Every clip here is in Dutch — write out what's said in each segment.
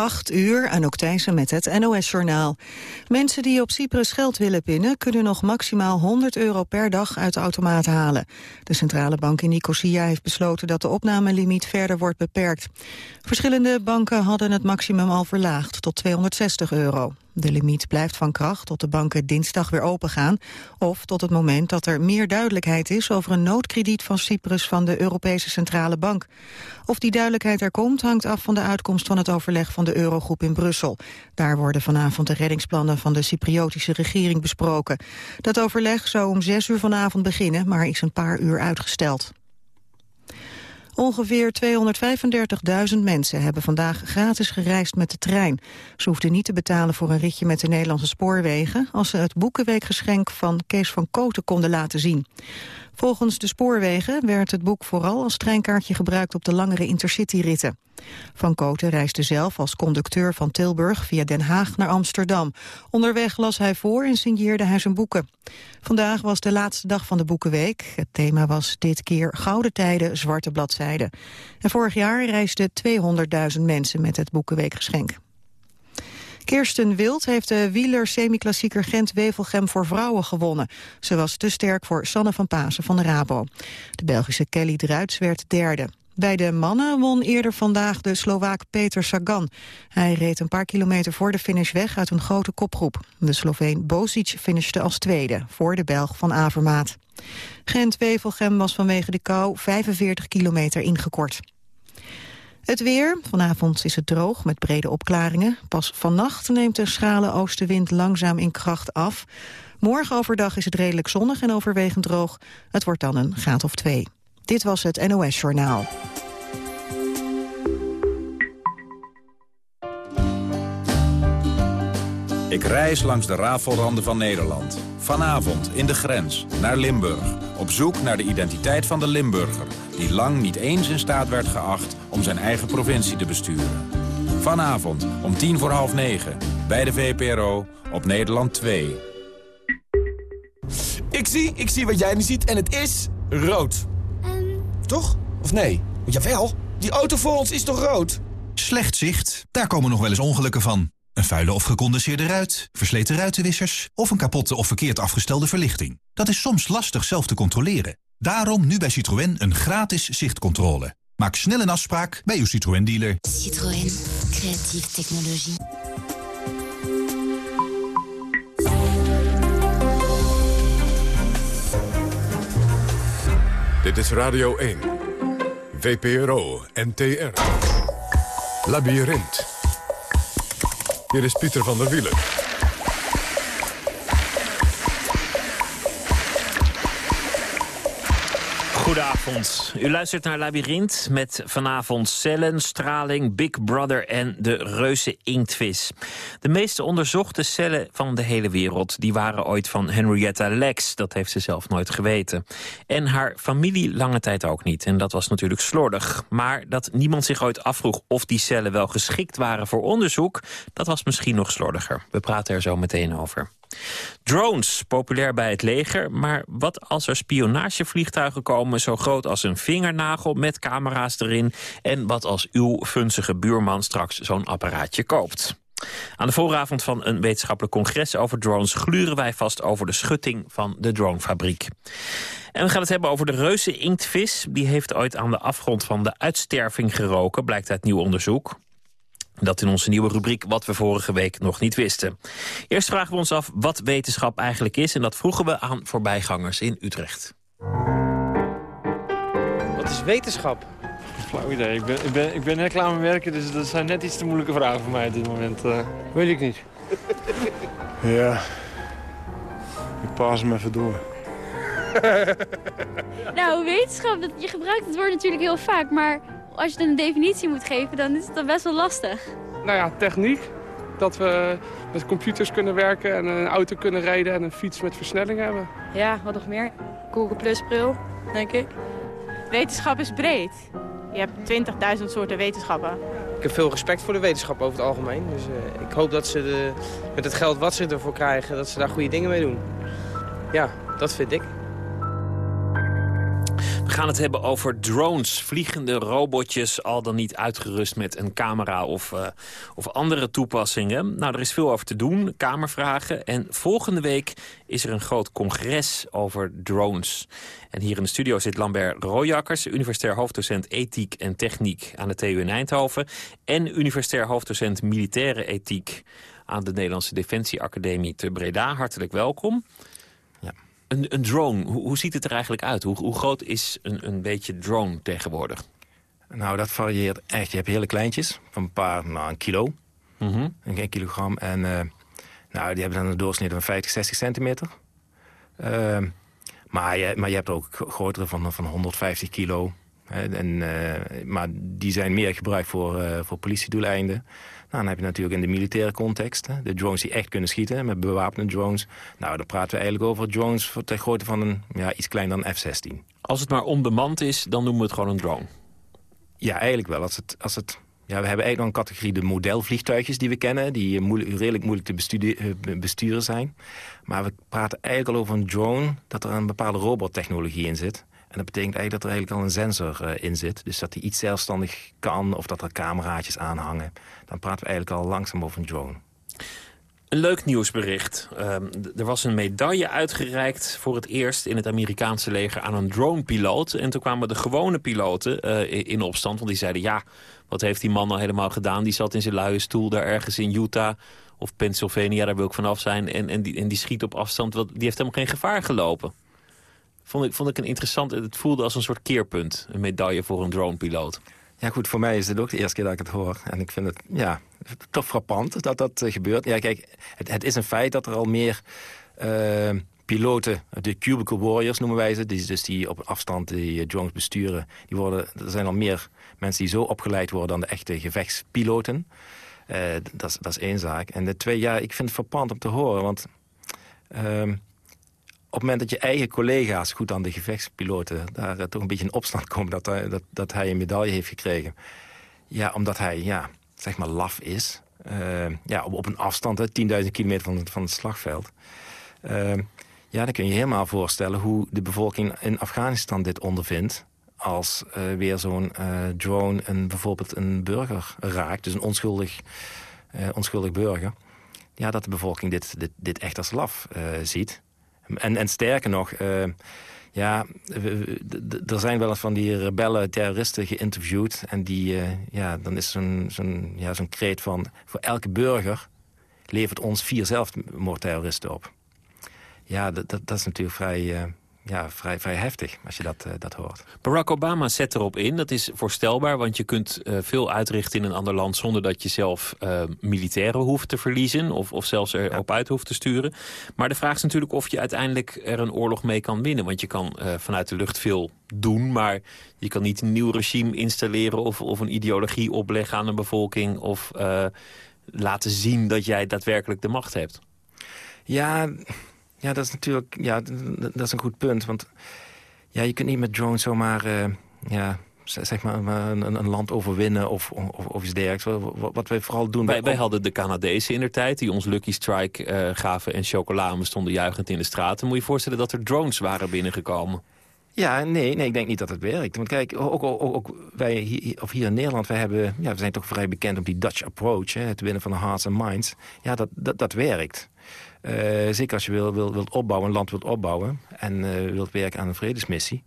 8 uur, Anouk Thijssen met het NOS-journaal. Mensen die op Cyprus geld willen pinnen... kunnen nog maximaal 100 euro per dag uit de automaat halen. De centrale bank in Nicosia heeft besloten... dat de opnamelimiet verder wordt beperkt. Verschillende banken hadden het maximum al verlaagd tot 260 euro. De limiet blijft van kracht tot de banken dinsdag weer opengaan... of tot het moment dat er meer duidelijkheid is... over een noodkrediet van Cyprus van de Europese Centrale Bank. Of die duidelijkheid er komt hangt af van de uitkomst van het overleg van de Eurogroep in Brussel. Daar worden vanavond de reddingsplannen van de Cypriotische regering besproken. Dat overleg zou om zes uur vanavond beginnen, maar is een paar uur uitgesteld. Ongeveer 235.000 mensen hebben vandaag gratis gereisd met de trein. Ze hoefden niet te betalen voor een ritje met de Nederlandse spoorwegen... als ze het boekenweekgeschenk van Kees van Koten konden laten zien. Volgens de spoorwegen werd het boek vooral als treinkaartje gebruikt op de langere intercityritten. Van Koten reisde zelf als conducteur van Tilburg via Den Haag naar Amsterdam. Onderweg las hij voor en signeerde hij zijn boeken. Vandaag was de laatste dag van de Boekenweek. Het thema was dit keer Gouden Tijden, Zwarte Bladzijden. En vorig jaar reisden 200.000 mensen met het Boekenweekgeschenk. Kirsten Wild heeft de wieler semi-klassieker Gent-Wevelgem voor vrouwen gewonnen. Ze was te sterk voor Sanne van Pasen van de Rabo. De Belgische Kelly Druits werd derde. Bij de mannen won eerder vandaag de Slovaak Peter Sagan. Hij reed een paar kilometer voor de finish weg uit een grote kopgroep. De Sloveen Bosic finishte als tweede, voor de Belg van Avermaat. Gent-Wevelgem was vanwege de kou 45 kilometer ingekort. Het weer. Vanavond is het droog met brede opklaringen. Pas vannacht neemt de schrale oostenwind langzaam in kracht af. Morgen overdag is het redelijk zonnig en overwegend droog. Het wordt dan een graad of twee. Dit was het NOS Journaal. Ik reis langs de rafelranden van Nederland. Vanavond in de grens, naar Limburg. Op zoek naar de identiteit van de Limburger... die lang niet eens in staat werd geacht om zijn eigen provincie te besturen. Vanavond om tien voor half negen, bij de VPRO, op Nederland 2. Ik zie, ik zie wat jij nu ziet en het is rood. Toch? Of nee? Jawel, die auto voor ons is toch rood? Slecht zicht, daar komen nog wel eens ongelukken van. Een vuile of gecondenseerde ruit, versleten ruitenwissers... of een kapotte of verkeerd afgestelde verlichting. Dat is soms lastig zelf te controleren. Daarom nu bij Citroën een gratis zichtcontrole. Maak snel een afspraak bij uw Citroën-dealer. Citroën. Creatieve technologie. Dit is Radio 1. VPRO NTR. Labyrinth. Hier is Pieter van der Wielen. Goedenavond. U luistert naar Labyrinth met vanavond cellen, straling, Big Brother en de reuze inktvis. De meeste onderzochte cellen van de hele wereld... die waren ooit van Henrietta Lex, dat heeft ze zelf nooit geweten. En haar familie lange tijd ook niet. En dat was natuurlijk slordig. Maar dat niemand zich ooit afvroeg of die cellen wel geschikt waren voor onderzoek... dat was misschien nog slordiger. We praten er zo meteen over. Drones, populair bij het leger. Maar wat als er spionagevliegtuigen komen... zo groot als een vingernagel met camera's erin... en wat als uw funzige buurman straks zo'n apparaatje koopt? Aan de vooravond van een wetenschappelijk congres over drones... gluren wij vast over de schutting van de dronefabriek. En we gaan het hebben over de reuze inktvis. Die heeft ooit aan de afgrond van de uitsterving geroken... blijkt uit nieuw onderzoek. Dat in onze nieuwe rubriek Wat we vorige week nog niet wisten. Eerst vragen we ons af wat wetenschap eigenlijk is... en dat vroegen we aan voorbijgangers in Utrecht. Wat is wetenschap? Flauw idee. Ik ben, ik ben, ik ben reclamewerker, dus dat zijn net iets te moeilijke vragen voor mij op dit moment. Uh. Weet ik niet. ja, ik pas hem even door. nou, wetenschap, je gebruikt het woord natuurlijk heel vaak, maar als je een definitie moet geven, dan is het dan best wel lastig. Nou ja, techniek. Dat we met computers kunnen werken en een auto kunnen rijden en een fiets met versnelling hebben. Ja, wat nog meer? Google Plus bril, denk ik. Wetenschap is breed. Je hebt 20.000 soorten wetenschappen. Ik heb veel respect voor de wetenschap over het algemeen. Dus uh, ik hoop dat ze de, met het geld wat ze ervoor krijgen, dat ze daar goede dingen mee doen. Ja, dat vind ik. We gaan het hebben over drones, vliegende robotjes... al dan niet uitgerust met een camera of, uh, of andere toepassingen. Nou, er is veel over te doen, kamervragen. En volgende week is er een groot congres over drones. En hier in de studio zit Lambert Royakkers... universitair hoofddocent ethiek en techniek aan de TU in Eindhoven... en universitair hoofddocent militaire ethiek aan de Nederlandse Defensieacademie te Breda. Hartelijk welkom. Een, een drone, hoe, hoe, ziet het er eigenlijk uit? Hoe, hoe groot is een, een beetje drone tegenwoordig? Nou, dat varieert echt. Je hebt hele kleintjes, van een paar, nou, een kilo. Mm Een kilogram. En uh, nou, die hebben dan een doorsnede van 50, 60 centimeter. Uh, maar, je, maar je hebt ook grotere van, van 150 kilo. En, uh, maar die zijn meer gebruikt voor, uh, voor politiedoeleinden. Nou, dan heb je natuurlijk in de militaire context... Hè, de drones die echt kunnen schieten met bewapende drones. Nou, dan praten we eigenlijk over drones ter grootte van een ja, iets kleiner dan F-16. Als het maar onbemand is, dan noemen we het gewoon een drone? Ja, eigenlijk wel. Als het, als het, ja, we hebben eigenlijk nog een categorie de modelvliegtuigjes die we kennen... die moeilijk, redelijk moeilijk te eh, besturen zijn. Maar we praten eigenlijk al over een drone... dat er een bepaalde robottechnologie in zit... En dat betekent eigenlijk dat er eigenlijk al een sensor uh, in zit. Dus dat hij iets zelfstandig kan of dat er cameraatjes aanhangen. Dan praten we eigenlijk al langzaam over een drone. Een leuk nieuwsbericht. Uh, er was een medaille uitgereikt voor het eerst in het Amerikaanse leger aan een dronepiloot. En toen kwamen de gewone piloten uh, in opstand. Want die zeiden, ja, wat heeft die man nou helemaal gedaan? Die zat in zijn luie stoel daar ergens in Utah of Pennsylvania, daar wil ik vanaf zijn. En, en, die, en die schiet op afstand, die heeft helemaal geen gevaar gelopen. Vond ik, vond ik een interessant, het voelde als een soort keerpunt. Een medaille voor een dronepiloot. Ja goed, voor mij is het ook de eerste keer dat ik het hoor. En ik vind het ja, toch frappant dat dat uh, gebeurt. Ja, kijk, het, het, is een feit dat er al meer uh, piloten, de cubicle warriors noemen wij ze... Die, dus die op afstand die drones besturen... Die worden, er zijn al meer mensen die zo opgeleid worden dan de echte gevechtspiloten. Uh, dat, is één zaak. En de twee, ja, ik vind het frappant om te horen, want... Uh, op het moment dat je eigen collega's, goed aan de gevechtspiloten... daar uh, toch een beetje in opstand komen dat, hij, dat, dat hij een medaille heeft gekregen. Ja, omdat hij, ja, zeg maar, laf is. Uh, ja, op, op, een afstand, 10.000 kilometer van, van het slagveld. Ja, dan kun je helemaal voorstellen hoe de bevolking in Afghanistan dit ondervindt als weer zo'n drone een, bijvoorbeeld een burger raakt. Dus een onschuldig, onschuldig burger. Ja, dat de bevolking dit, dit, dit echt als laf ziet. En, en sterker nog, uh, ja, er zijn wel eens van die rebellen, terroristen geïnterviewd. En die, uh, ja, dan is zo'n zo'n ja, zo'n kreet van... voor elke burger levert ons vier zelfmoordterroristen op. Ja, dat, dat, dat is natuurlijk vrij... Ja, vrij, vrij heftig als je dat, uh, dat hoort. Barack Obama zet erop in. Dat is voorstelbaar, want je kunt uh, veel uitrichten in een ander land... zonder dat je zelf uh, militairen hoeft te verliezen... of, of zelfs erop ja. uit hoeft te sturen. Maar de vraag is natuurlijk of je uiteindelijk er een oorlog mee kan winnen. Want je kan vanuit de lucht veel doen... maar je kan niet een nieuw regime installeren... of, of een ideologie opleggen aan een bevolking... of laten zien dat jij daadwerkelijk de macht hebt. Ja, ja, dat is natuurlijk ja, dat is een goed punt. Want ja, je kunt niet met drones zomaar uh, ja, zeg maar, een, een, land overwinnen of, of, of iets dergelijks. Wat, wat wij vooral doen... Wij, wij hadden de Canadezen in de tijd die ons Lucky Strike uh, gaven en chocola. we stonden juichend in de straten. Moet je je voorstellen dat er drones waren binnengekomen? Ja, nee, nee, ik denk niet dat het werkt. Want kijk, ook, ook, ook wij hier, of hier in Nederland, wij hebben, ja, we zijn toch vrij bekend op die Dutch approach. Hè, het winnen van de hearts and minds. Ja, dat, dat, dat werkt. Uh, zeker als je wil, wil, wilt opbouwen, een land wilt opbouwen... en uh, wilt werken aan een vredesmissie.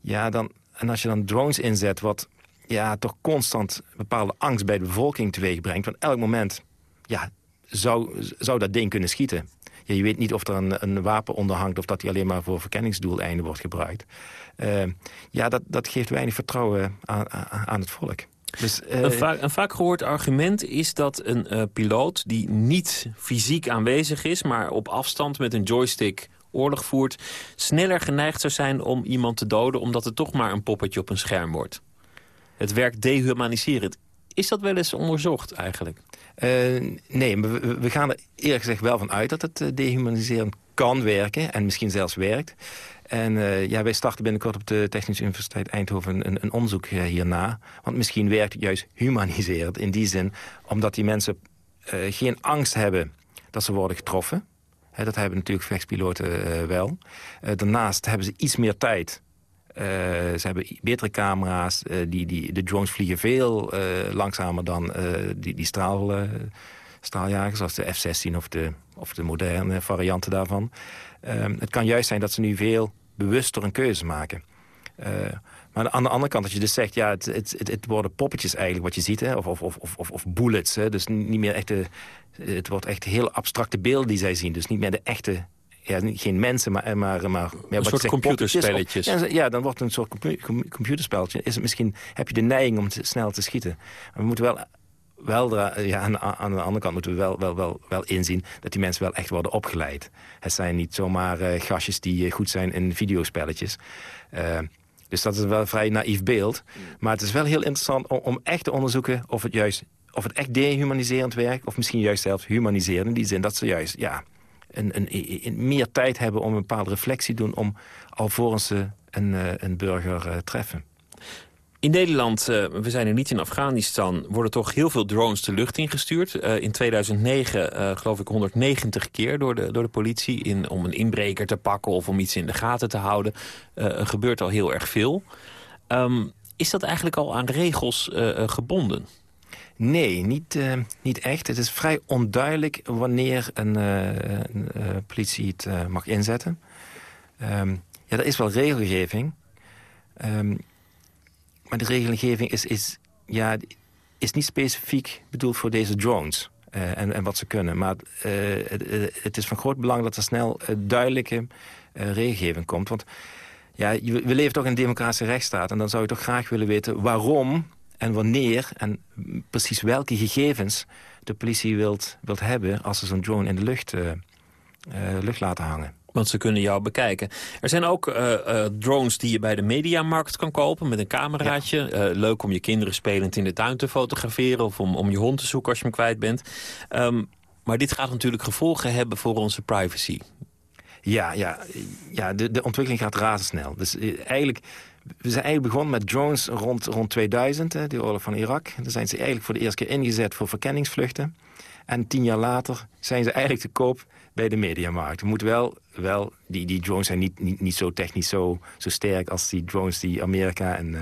Ja, dan, en als je dan drones inzet... wat ja, toch constant bepaalde angst bij de bevolking teweeg brengt... van elk moment ja, zou, zou dat ding kunnen schieten. Je weet niet of er een, een wapen onder hangt... of dat die alleen maar voor verkenningsdoeleinden wordt gebruikt. Uh, ja, dat, dat geeft weinig vertrouwen aan, aan het volk. Dus, uh... een, vaak, een, vaak, gehoord argument is dat een uh, piloot die niet fysiek aanwezig is... maar op afstand met een joystick oorlog voert... sneller geneigd zou zijn om iemand te doden... omdat het toch maar een poppetje op een scherm wordt. Het werkt dehumaniserend. Is dat wel eens onderzocht eigenlijk? Uh, nee, we, we, gaan er eerlijk gezegd wel van uit dat het dehumaniserend kan werken... en misschien zelfs werkt. En uh, ja, wij starten binnenkort op de Technische Universiteit Eindhoven een, een onderzoek hierna. Want misschien werkt het juist humaniserend in die zin... omdat die mensen uh, geen angst hebben dat ze worden getroffen. Dat hebben natuurlijk vechtspiloten uh, wel. daarnaast hebben ze iets meer tijd ze hebben betere camera's. die, die, de drones vliegen veel langzamer dan die, die straal, straaljagers... zoals de F-16 of de, of de moderne varianten daarvan. Ehm, het kan juist zijn dat ze nu veel bewuster een keuze maken. Maar aan de andere kant, als je dus zegt... ja, het, het, het, worden poppetjes eigenlijk wat je ziet, hè? Of, of, of, of, of bullets. Hè? Dus niet meer echte... Het wordt echt heel abstracte beelden die zij zien. Dus niet meer de echte ja, geen mensen, maar, maar, maar een soort computerspelletjes. Ja, ja, dan wordt het een soort computerspelletje. Is het misschien, heb je de neiging om te, snel te schieten. Maar we moeten wel, wel ja, aan, aan, de andere kant moeten we wel, wel, wel, wel inzien... dat die mensen wel echt worden opgeleid. Het zijn niet zomaar uh, gastjes die uh, goed zijn in videospelletjes. Dus dat is wel een vrij naïef beeld. Maar het is wel heel interessant om, echt te onderzoeken of het juist of het echt dehumaniserend werkt... of misschien juist zelfs humaniserend in die zin dat ze juist ja, een, een, een meer tijd hebben om een bepaalde reflectie te doen... om alvorens ze een, eh, een burger treffen. In Nederland, uh, we zijn er niet in Afghanistan... worden toch heel veel drones de lucht ingestuurd. Uh, in 2009 uh, geloof ik 190 keer door de, door de politie... In, om een inbreker te pakken of om iets in de gaten te houden. er gebeurt al heel erg veel. Um, is dat eigenlijk al aan regels gebonden? Nee, niet, niet echt. Het is vrij onduidelijk wanneer een, politie het mag inzetten. Um, ja, er is wel regelgeving... Um, maar de regelgeving is, is, ja, is niet specifiek bedoeld voor deze drones. Uh, en, en wat ze kunnen. Maar uh, het, het, is van groot belang dat er snel duidelijke regelgeving komt. Want ja, we leven toch in een democratische rechtsstaat. En dan zou je toch graag willen weten waarom en wanneer... en precies welke gegevens de politie wilt, wilt hebben... als ze zo'n drone in de lucht, lucht laten hangen. Want ze kunnen jou bekijken. Er zijn ook uh, uh, drones die je bij de mediamarkt kan kopen met een cameraatje. Ja. Uh, leuk om je kinderen spelend in de tuin te fotograferen... of om, om je hond te zoeken als je hem kwijt bent. Um, maar dit gaat natuurlijk gevolgen hebben voor onze privacy. Ja, ja, ja de, de ontwikkeling gaat razendsnel. Dus eigenlijk, we zijn eigenlijk begonnen met drones rond, rond 2000, hè, de oorlog van Irak. Dan zijn ze eigenlijk voor de eerste keer ingezet voor verkenningsvluchten. En tien jaar later zijn ze eigenlijk te koop bij de mediamarkt. We moeten wel, wel die, die drones zijn niet, niet, niet zo technisch zo, zo sterk als die drones die Amerika en, uh,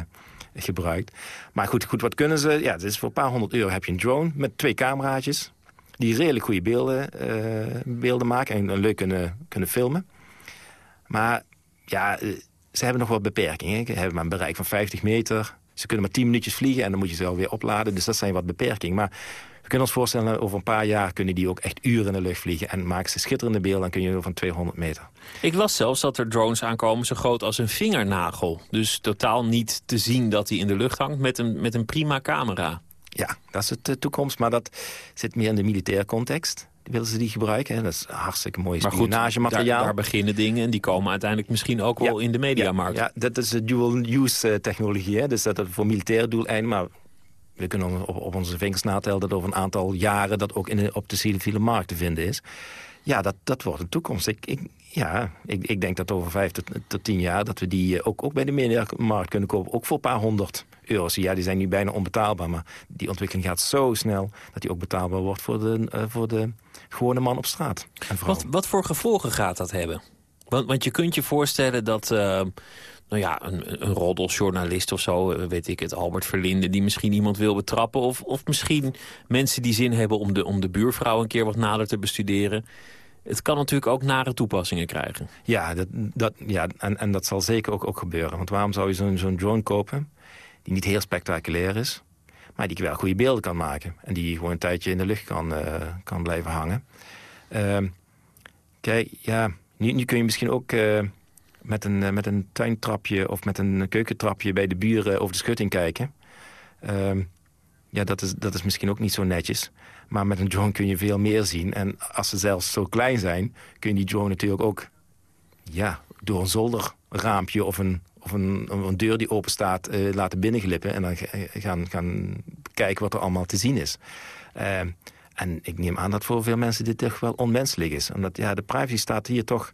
gebruikt. Maar goed, goed, wat kunnen ze? Ja, is voor een paar honderd euro heb je een drone met twee cameraatjes. Die redelijk goede beelden, uh, beelden maken en, en leuk kunnen, kunnen filmen. Maar ja, eh, ze hebben nog wat beperkingen. Ze hebben maar een bereik van 50 meter. Ze kunnen maar 10 minuutjes vliegen en dan moet je ze alweer opladen. Dus dat zijn wat beperkingen. Maar kunnen ons voorstellen, over een paar jaar kunnen die ook echt uren in de lucht vliegen. En maken ze schitterende beelden, dan kun je van 200 meter. Ik las zelfs dat er drones aankomen zo groot als een vingernagel. Dus totaal niet te zien dat hij in de lucht hangt met een, met een prima camera. Ja, dat is de toekomst, maar dat zit meer in de militaire context willen ze die gebruiken. Hè? Dat is hartstikke mooi spionagemateriaal. Daar, daar, beginnen dingen en die komen uiteindelijk misschien ook wel in de mediamarkt. Ja, ja, dat is de dual-use eh, technologie. Hè? Dus dat het voor militaire doeleinden, maar we kunnen op, onze vingers natellen dat over een aantal jaren... dat ook in de, op de civiele markt te vinden is. Ja, dat, dat wordt de toekomst. Ik, ik, ja, ik, ik denk dat over vijf tot, tot tien jaar... dat we die eh, ook, ook bij de mediamarkt kunnen kopen. Ook voor een paar honderd euro's. Ja, die zijn nu bijna onbetaalbaar. Maar die ontwikkeling gaat zo snel... dat die ook betaalbaar wordt voor de, uh, voor de gewone man op straat. Wat, wat voor gevolgen gaat dat hebben? Want, want je kunt je voorstellen dat... Uh, nou ja, een, een roddeljournalist of zo, eh, weet ik het, Albert Verlinde... die misschien iemand wil betrappen. Of, of misschien mensen die zin hebben om de, om de buurvrouw een keer wat nader te bestuderen. Het kan natuurlijk ook nare toepassingen krijgen. Ja, dat, dat, ja en, en dat zal zeker ook, ook gebeuren. Want waarom zou je zo'n drone kopen die niet heel spectaculair is... maar die wel goede beelden kan maken. En die gewoon een tijdje in de lucht kan, uh, kan blijven hangen. Uh, kijk, ja, nu, nu kun je misschien ook... Uh, met een, eh, met een tuintrapje of met een keukentrapje bij de buren over de schutting kijken. Uh, ja, dat is, dat is misschien ook niet zo netjes. Maar met een drone kun je veel meer zien. En als ze zelfs zo klein zijn, kun je die drone natuurlijk ook... ja, door een zolderraampje of een, of een, een deur die open staat uh, laten binnenglippen... en dan gaan, gaan kijken wat er allemaal te zien is. Uh, en ik neem aan dat voor veel mensen dit toch wel onwenselijk is. Omdat ja, de privacy staat hier toch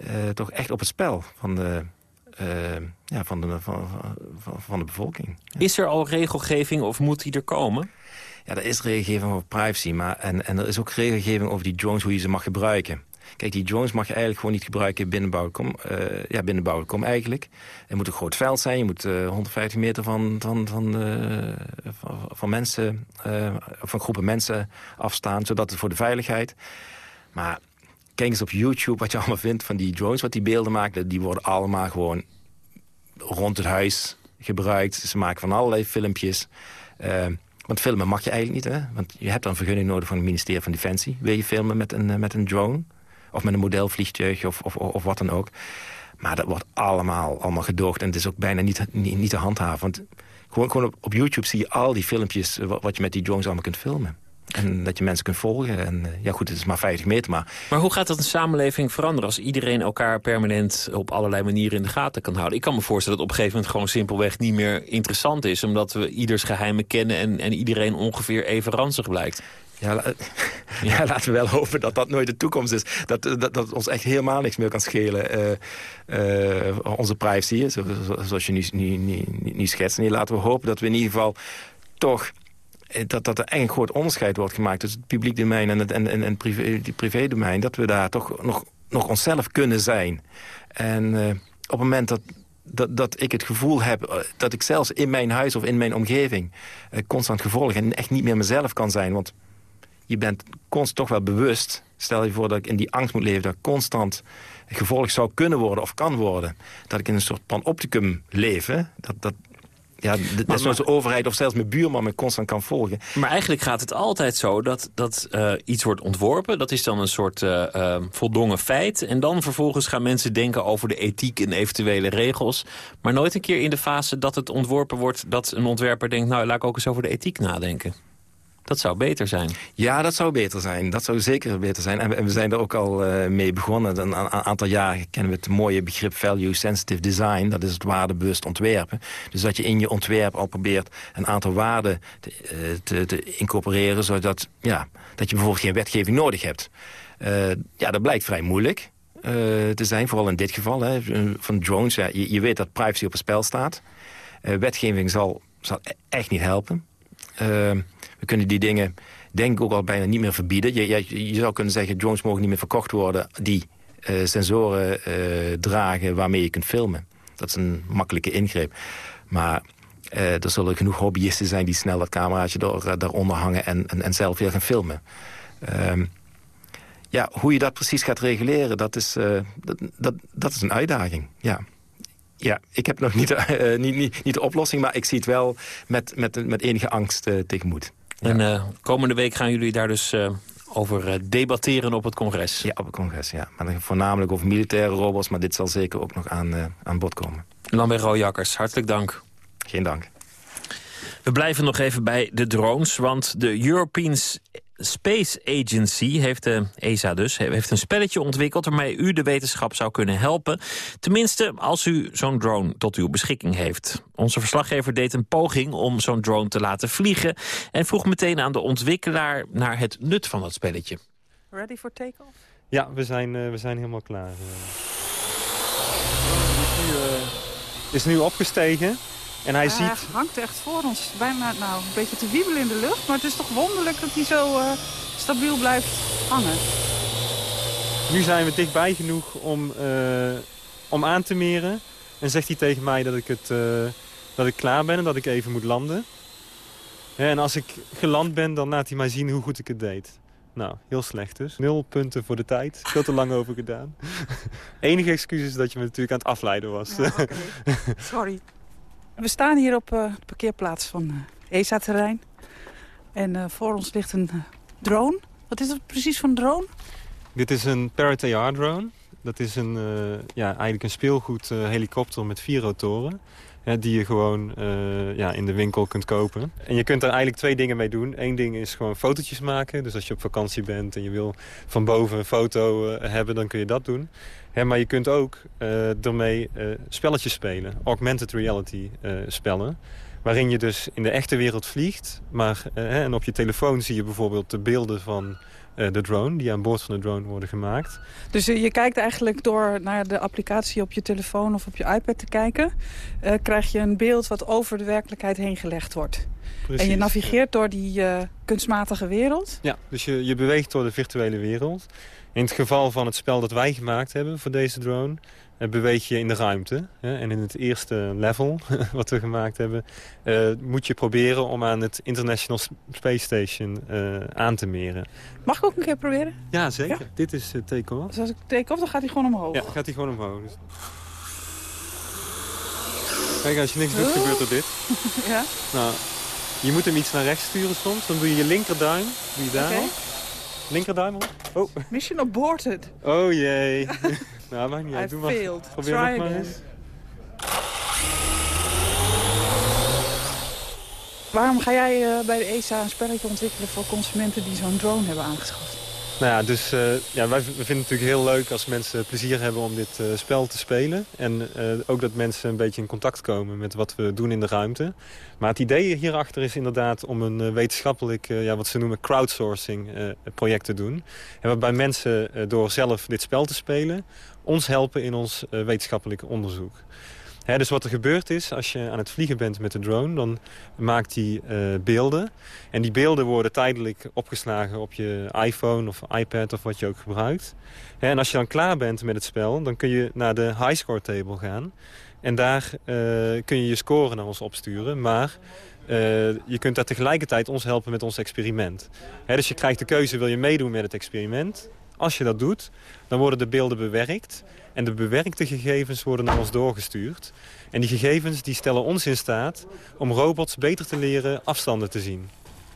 uh, toch echt op het spel van de, uh, ja, van de, van, van, van, de bevolking. Is er al regelgeving of moet die er komen? Ja, er is regelgeving over privacy, maar en, en er is ook regelgeving over die drones, hoe je ze mag gebruiken. Kijk, die drones mag je eigenlijk gewoon niet gebruiken binnen Bouwkom. Uh, ja, binnen Bouwkom eigenlijk. Er moet een groot veld zijn. Je moet 150 meter van, van, van, van, van, mensen, van groepen mensen afstaan. Zodat het voor de veiligheid. Maar kijk eens op YouTube wat je allemaal vindt van die drones. Wat die beelden maken. Die worden allemaal gewoon rond het huis gebruikt. Ze maken van allerlei filmpjes. Uh, want filmen mag je eigenlijk niet, hè? Want je hebt dan vergunning nodig van het ministerie van Defensie. Wil je filmen met een, eh, met een drone? Of met een modelvliegtuig of, of, of wat dan ook. Maar dat wordt allemaal, allemaal gedoogd. En het is ook bijna niet, niet, te handhaven. Want gewoon, gewoon op, op YouTube zie je al die filmpjes... wat je met die drones allemaal kunt filmen. En dat je mensen kunt volgen. En eh, ja goed, het is maar 50 meter. Maar... maar hoe gaat dat een samenleving veranderen... als iedereen elkaar permanent op allerlei manieren in de gaten kan houden? Ik kan me voorstellen dat op een gegeven moment gewoon simpelweg niet meer interessant is... omdat we ieders geheimen kennen en, en iedereen ongeveer even ranzig blijkt. Ja, ja, laten we wel hopen dat dat nooit de toekomst is. Dat, dat, dat ons echt helemaal niks meer kan schelen. Uh, uh, onze privacy, zoals je nu, nu, nu, nu schetst. Nee, laten we hopen dat we in ieder geval toch eh, dat, dat er een groot onderscheid wordt gemaakt... tussen het publiek domein en het en, en, en privé, privé domein. Dat we daar toch nog, nog onszelf kunnen zijn. En uh, op het moment dat, dat, dat ik het gevoel heb... Eh, dat ik zelfs in mijn huis of in mijn omgeving... Constant gevolg en echt niet meer mezelf kan zijn... want je bent constant toch wel bewust... stel je voor dat ik in die angst moet leven... dat ik constant gevolgd zou kunnen worden of kan worden... dat ik in een soort panopticum leven... dat, dat, ja, de, de overheid of zelfs mijn buurman me constant kan volgen. Maar eigenlijk gaat het altijd zo dat, dat uh, iets wordt ontworpen. Dat is dan een soort uh, uh, voldongen feit. En dan vervolgens gaan mensen denken over de ethiek en eventuele regels. Maar nooit een keer in de fase dat het ontworpen wordt... dat een ontwerper denkt, nou laat ik ook eens over de ethiek nadenken. Dat zou beter zijn. Ja, dat zou beter zijn. Dat zou zeker beter zijn. En we, zijn er ook al uh, mee begonnen. Een, aantal jaren kennen we het mooie begrip value sensitive design. Dat is het waardebewust ontwerpen. Dus dat je in je ontwerp al probeert een aantal waarden te, uh, te, incorporeren... zodat ja, dat je bijvoorbeeld geen wetgeving nodig hebt. Uh, ja, dat blijkt vrij moeilijk te zijn. Vooral in dit geval. Hè, van drones. Ja, je, je, weet dat privacy op het spel staat. wetgeving zal, zal e-, echt niet helpen. We kunnen die dingen denk ik ook al bijna niet meer verbieden. Je, je, zou kunnen zeggen, drones mogen niet meer verkocht worden... die uh, sensoren uh, dragen waarmee je kunt filmen. Dat is een makkelijke ingreep. Maar uh, er zullen genoeg hobbyisten zijn die snel dat cameraatje door, daaronder hangen... En, en, zelf weer gaan filmen. Um, ja, hoe je dat precies gaat reguleren, dat is, dat, dat, is een uitdaging. Ja. Ja, ik heb nog niet, niet, niet, niet de oplossing, maar ik zie het wel met, met, met enige angst tegemoet. En uh, komende week gaan jullie daar dus uh, over uh, debatteren op het congres. Ja, op het congres, ja. Maar voornamelijk over militaire robots, maar dit zal zeker ook nog aan, aan bod komen. Lambert Rooijakkers, hartelijk dank. Geen dank. We blijven nog even bij de drones, want de European Space Agency heeft, de ESA dus, heeft een spelletje ontwikkeld... waarmee u de wetenschap zou kunnen helpen. Tenminste, als u zo'n drone tot uw beschikking heeft. Onze verslaggever deed een poging om zo'n drone te laten vliegen... en vroeg meteen aan de ontwikkelaar naar het nut van dat spelletje. Ready for take-off? Ja, we zijn, uh, we zijn helemaal klaar. Uh, is nu opgestegen. En hij ziet... Hij hangt echt voor ons. Bijna nou, een beetje te wiebelen in de lucht. Maar het is toch wonderlijk dat hij zo uh, stabiel blijft hangen. Nu zijn we dichtbij genoeg om, uh, om aan te meren. En zegt hij tegen mij dat ik, het, uh, dat ik klaar ben en dat ik even moet landen. en als ik geland ben, dan laat hij mij zien hoe goed ik het deed. Nou, heel slecht dus. Nul punten voor de tijd. Veel te lang over gedaan. Enige excuus is dat je me natuurlijk aan het afleiden was. Ja, okay. Sorry. We staan hier op uh, de parkeerplaats van uh, ESA-terrein. En uh, voor ons ligt een drone. Wat is het precies voor een drone? Dit is een Parrot AR drone. Dat is een, ja, eigenlijk een speelgoed helikopter met vier rotoren. die je gewoon ja, in de winkel kunt kopen. En je kunt er eigenlijk twee dingen mee doen. Eén ding is gewoon fotootjes maken. Dus als je op vakantie bent en je wil van boven een foto hebben, dan kun je dat doen maar je kunt ook uh, ermee uh, spelletjes spelen. Augmented reality uh, spellen. Waarin je dus in de echte wereld vliegt. Maar, en op je telefoon zie je bijvoorbeeld de beelden van de drone. Die aan boord van de drone worden gemaakt. Dus je kijkt eigenlijk door naar de applicatie op je telefoon of op je iPad te kijken. krijg je een beeld wat over de werkelijkheid heen gelegd wordt. Precies, en je navigeert door die kunstmatige wereld. Ja, dus je, je beweegt door de virtuele wereld. In het geval van het spel dat wij gemaakt hebben voor deze drone... eh, beweeg je in de ruimte. Hè? En in het eerste level wat we gemaakt hebben... eh, moet je proberen om aan het International Space Station eh, aan te meren. Mag ik ook een keer proberen? Ja, zeker. Dit is take-off. Dus als ik take-off, dan gaat hij gewoon omhoog? Ja, gaat hij gewoon omhoog. Dus... Kijk, als je niks doet, gebeurt er dit. ja? Nou, je moet hem iets naar rechts sturen soms. Dan doe je je linkerduim, doe je daar Oké. Linkerduim op. Oh. Mission aborted. Oh jee. nou, maakt niet uit. Doe maar. failed. Probeer Try nog maar again. eens. Waarom ga jij eh, bij de ESA een spelletje ontwikkelen voor consumenten die zo'n drone hebben aangeschaft? Nou ja, dus eh, ja, wij vinden het natuurlijk heel leuk als mensen plezier hebben om dit eh, spel te spelen. En eh, ook dat mensen een beetje in contact komen met wat we doen in de ruimte. Maar het idee hierachter is inderdaad om een wetenschappelijk, ja, wat ze noemen crowdsourcing project te doen. En waarbij mensen door zelf dit spel te spelen ons helpen in ons wetenschappelijk onderzoek. Dus wat er gebeurt is, als je aan het vliegen bent met de drone... dan maakt hij eh, beelden. En die beelden worden tijdelijk opgeslagen op je iPhone of iPad of wat je ook gebruikt. En als je dan klaar bent met het spel, dan kun je naar de highscore table gaan. En daar eh, kun je je score naar ons opsturen. Maar eh, je kunt daar tegelijkertijd ons helpen met ons experiment. Dus je krijgt de keuze, wil je meedoen met het experiment? Als je dat doet, dan worden de beelden bewerkt. En de bewerkte gegevens worden naar ons doorgestuurd. En die gegevens die stellen ons in staat om robots beter te leren afstanden te zien.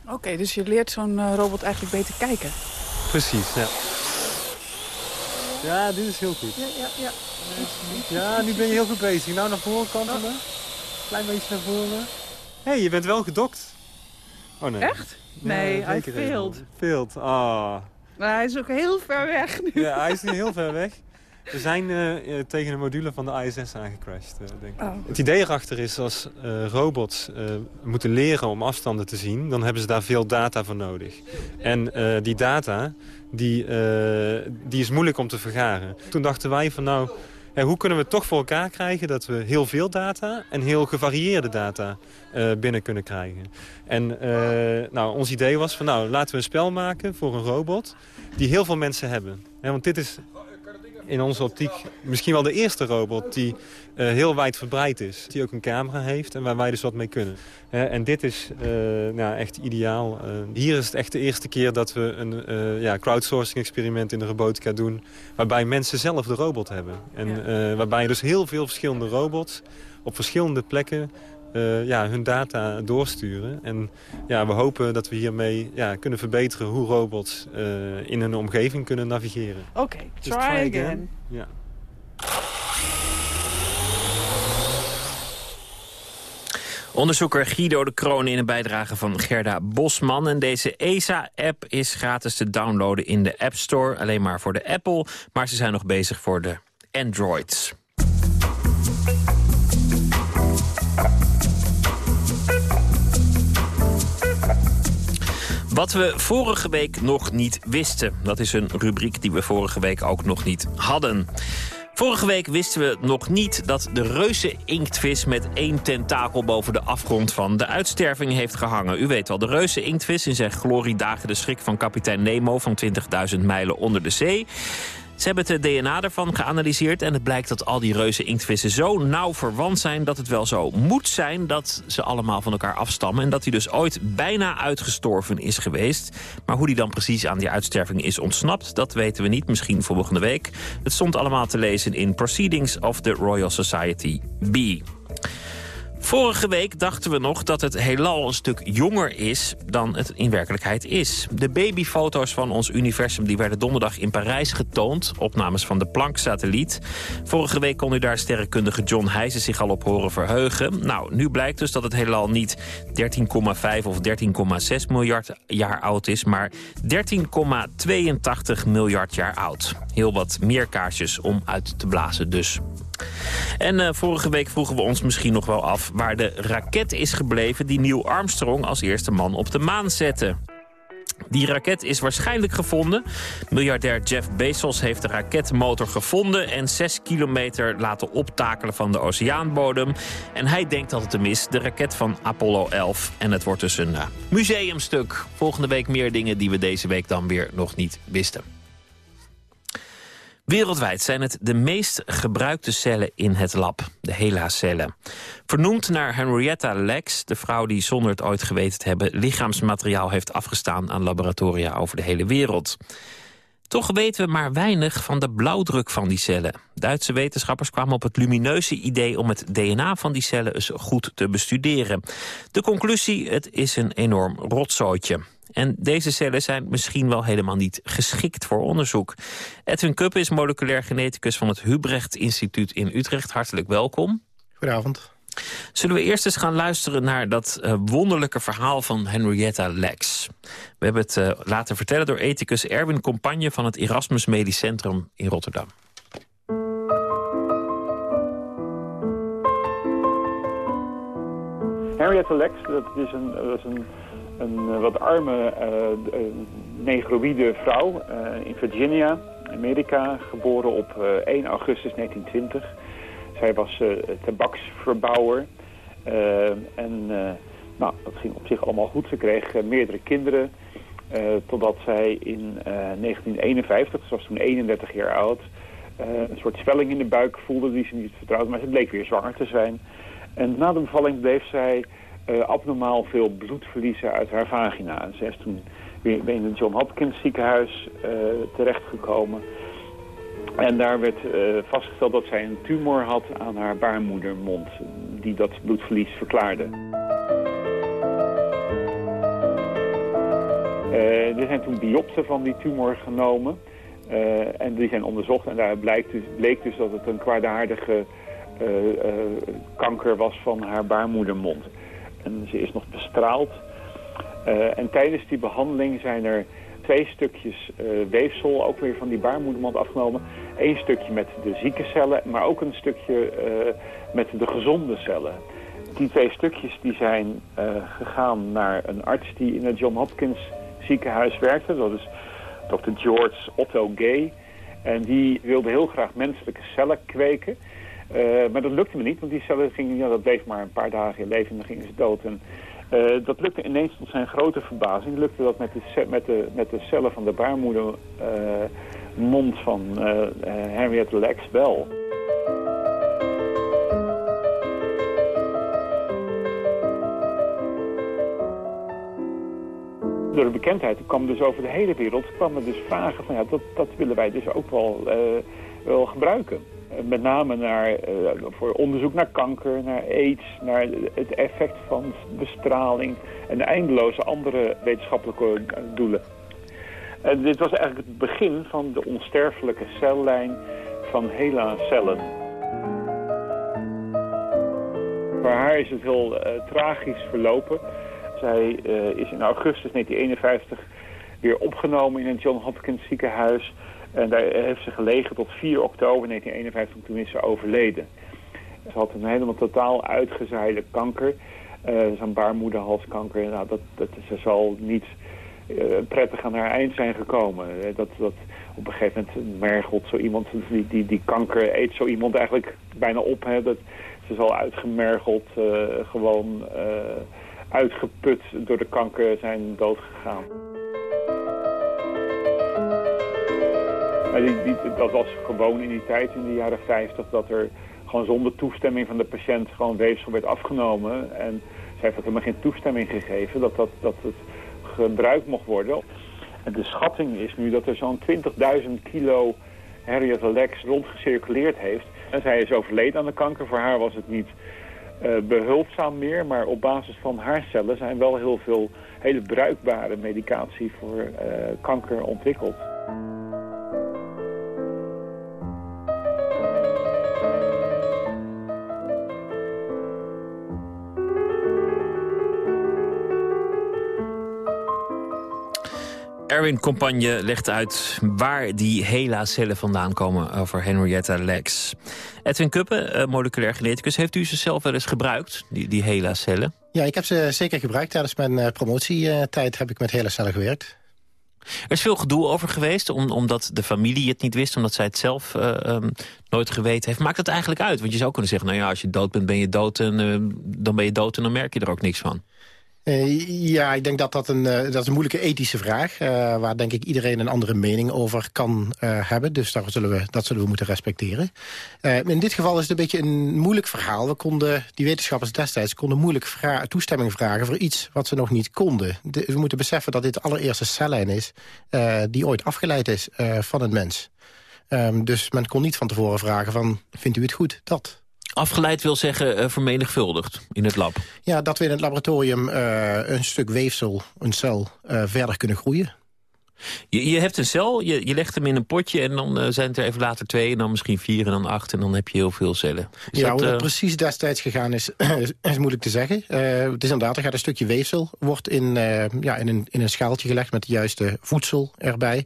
Oké, dus je leert zo'n eh, robot eigenlijk beter kijken. Precies, ja. Ja, dit is heel goed. Ja, ja, ja. Ja, nu ben je heel goed bezig. Nou, naar voren kantelen. Klein beetje naar voren. Hé, hey, je bent wel gedokt. Oh nee. Echt? Nee, hij failed. Failed, ah. Maar hij is ook heel ver weg nu. Ja, hij is nu heel ver weg. We zijn eh, eh, tegen een module van de ISS aangecrashed, eh, denk ik. Oh. Het idee erachter is, als eh, robots eh, moeten leren om afstanden te zien... dan hebben ze daar veel data voor nodig. En eh, die data, die, eh, die is moeilijk om te vergaren. Toen dachten wij van nou, ja, hoe kunnen we het toch voor elkaar krijgen... dat we heel veel data en heel gevarieerde data eh, binnen kunnen krijgen. En eh, nou, ons idee was van nou, laten we een spel maken voor een robot... die heel veel mensen hebben. Hè, want dit is in onze optiek misschien wel de eerste robot die eh, heel wijdverbreid is. Die ook een camera heeft en waar wij dus wat mee kunnen. Eh, en dit is eh, nou, echt ideaal. Hier is het echt de eerste keer dat we een ja, crowdsourcing experiment in de robotica doen. Waarbij mensen zelf de robot hebben. En waarbij je dus heel veel verschillende robots op verschillende plekken eh, ja, hun data doorsturen. En ja, we hopen dat we hiermee ja, kunnen verbeteren hoe robots eh, in hun omgeving kunnen navigeren. Oké, try, again. Ja. Onderzoeker Guido de Kroon in een bijdrage van Gerda Bosman. En deze ESA-app is gratis te downloaden in de App Store. Alleen maar voor de Apple, maar ze zijn nog bezig voor de Androids. Wat we vorige week nog niet wisten. Dat is een rubriek die we vorige week ook nog niet hadden. Vorige week wisten we nog niet dat de reuze inktvis met één tentakel boven de afgrond van de uitsterving heeft gehangen. U weet wel, de reuze inktvis in zijn glorie dagen de schrik van kapitein Nemo van 20.000 mijlen onder de zee. Ze hebben het DNA ervan geanalyseerd en het blijkt dat al die reuze inktvissen zo nauw verwant zijn dat het wel zo moet zijn dat ze allemaal van elkaar afstammen en dat hij dus ooit bijna uitgestorven is geweest. Maar hoe die dan precies aan die uitsterving is ontsnapt, dat weten we niet. Misschien volgende week. Het stond allemaal te lezen in Proceedings of the Royal Society B. Vorige week dachten we nog dat het heelal een stuk jonger is dan het in werkelijkheid is. De babyfoto's van ons universum die werden donderdag in Parijs getoond. Opnames van de Planck-satelliet. Vorige week kon u daar sterrenkundige John Heijzen zich al op horen verheugen. Nou, nu blijkt dus dat het heelal niet 13,5 of 13,6 miljard jaar oud is... maar 13,82 miljard jaar oud. Heel wat meer kaarsjes om uit te blazen dus. En uh, vorige week vroegen we ons misschien nog wel af... waar de raket is gebleven die Neil Armstrong als eerste man op de maan zette. Die raket is waarschijnlijk gevonden. Miljardair Jeff Bezos heeft de raketmotor gevonden... en 6 kilometer laten optakelen van de oceaanbodem. En hij denkt dat het hem is, de raket van Apollo 11. En het wordt dus een uh, museumstuk. Volgende week meer dingen die we deze week dan weer nog niet wisten. Wereldwijd zijn het de meest gebruikte cellen in het lab, de HeLa-cellen. Vernoemd naar Henrietta Lex, de vrouw die zonder het ooit geweten te hebben... lichaamsmateriaal heeft afgestaan aan laboratoria over de hele wereld. Toch weten we maar weinig van de blauwdruk van die cellen. Duitse wetenschappers kwamen op het lumineuze idee om het DNA van die cellen eens goed te bestuderen. De conclusie, het is een enorm rotzooitje. En deze cellen zijn misschien wel helemaal niet geschikt voor onderzoek. Edwin Kuppe is moleculair geneticus van het Hubrecht Instituut in Utrecht. Hartelijk welkom. Goedenavond. Zullen we eerst eens gaan luisteren naar dat uh, wonderlijke verhaal van Henrietta Lex. We hebben het uh, laten vertellen door ethicus Erwin Compagne... van het Erasmus Medisch Centrum in Rotterdam. Henrietta Lex, dat is een, dat is een, een wat arme uh, negroïde vrouw in Virginia, Amerika, geboren op 1 augustus 1920... Zij was tabaksverbouwer. En nou, dat ging op zich allemaal goed. Ze kreeg meerdere kinderen. totdat zij in 1951, ze was toen 31 jaar oud... een soort zwelling in de buik voelde die ze niet vertrouwde. Maar ze bleek weer zwanger te zijn. En na de bevalling bleef zij abnormaal veel bloed verliezen uit haar vagina. Ze is toen weer in het John Hopkins ziekenhuis terechtgekomen... En daar werd uh, vastgesteld dat zij een tumor had aan haar baarmoedermond, die dat bloedverlies verklaarde. Er zijn toen biopsen van die tumor genomen en die zijn onderzocht en daar blijkt dus, bleek dus dat het een kwaadaardige kanker was van haar baarmoedermond. En ze is nog bestraald. en tijdens die behandeling zijn er twee stukjes uh, weefsel, ook weer van die baarmoedermond afgenomen. Eén stukje met de zieke cellen, maar ook een stukje uh, met de gezonde cellen. Die twee stukjes die zijn gegaan naar een arts die in het John Hopkins ziekenhuis werkte. Dat is Dr. George Otto Gay. En die wilde heel graag menselijke cellen kweken. Maar dat lukte me niet, want die cellen gingen, ja, dat bleef maar een paar dagen in leven en dan gingen ze dood. En uh, dat lukte ineens tot zijn grote verbazing. Lukte dat met de, met de, met de cellen van de baarmoedermond mond van Henriette Lex wel. Door de bekendheid kwam dus over de hele wereld kwamen dus vragen van ja, dat, dat willen wij dus ook wel, wel gebruiken. Eh, met name naar, uh, voor onderzoek naar kanker, naar aids, naar het effect van bestraling en eindeloze andere wetenschappelijke doelen. En dit was eigenlijk het begin van de onsterfelijke cellijn van HeLa-cellen. Voor haar is het heel uh, tragisch verlopen. Zij is in augustus 1951 weer opgenomen in het John Hopkins ziekenhuis en daar heeft ze gelegen tot 4 oktober 1951, toen is ze overleden. Ze had een helemaal totaal uitgezaaide kanker, uh, zo'n baarmoederhalskanker. Nou, dat, dat, ze zal niet uh, prettig aan haar eind zijn gekomen. Eh, dat, dat op een gegeven moment mergelt zo iemand, die, die, die kanker eet zo iemand eigenlijk bijna op. Hè, dat, ze zal uitgemergeld, gewoon uitgeput door de kanker zijn doodgegaan. Maar dat was gewoon in die tijd, in de jaren 50, dat er gewoon zonder toestemming van de patiënt gewoon weefsel werd afgenomen. En zij heeft helemaal geen toestemming gegeven dat, dat, dat het gebruikt mocht worden. En de schatting is nu dat er zo'n 20.000 kilo Harriet Lex rondgecirculeerd heeft. En zij is overleden aan de kanker. Voor haar was het niet uh, behulpzaam meer, maar op basis van haar cellen zijn wel heel veel hele bruikbare medicatie voor uh, kanker ontwikkeld. Erwin Compagne legt uit waar die HeLa-cellen vandaan komen over Henrietta Lex. Edwin Kuppen, uh, moleculair geneticus, heeft u ze zelf wel eens gebruikt, die, die HeLa-cellen? Ja, ik heb ze zeker gebruikt. Tijdens mijn uh, promotietijd heb ik met HeLa-cellen gewerkt. Er is veel gedoe over geweest, om, omdat de familie het niet wist... omdat zij het zelf uh, um, nooit geweten heeft. Maakt dat eigenlijk uit? Want je zou kunnen zeggen, nou ja, als je dood bent, ben je dood... en dan ben je dood en dan merk je er ook niks van. Uh, ja, ik denk dat dat een, uh, dat is een moeilijke ethische vraag... Uh, waar denk ik iedereen een andere mening over kan hebben. Dus daar zullen we, dat zullen we moeten respecteren. in dit geval is het een beetje een moeilijk verhaal. We konden, die wetenschappers destijds konden moeilijk toestemming vragen... voor iets wat ze nog niet konden. De, we moeten beseffen dat dit de allereerste cellijn is... die ooit afgeleid is van een mens. Um, dus men kon niet van tevoren vragen van, vindt u het goed, dat... Afgeleid wil zeggen uh, vermenigvuldigd in het lab. Ja, dat we in het laboratorium uh, een stuk weefsel, een cel, uh, verder kunnen groeien. Je, je hebt een cel, je, je legt hem in een potje... en dan uh, zijn het er even later twee en dan misschien vier en dan acht... en dan heb je heel veel cellen. Is ja, dat, hoe dat uh... precies destijds gegaan is, is moeilijk te zeggen. Uh, het is inderdaad, er gaat een stukje weefsel... wordt in, ja, in, een, in een schaaltje gelegd met de juiste voedsel erbij.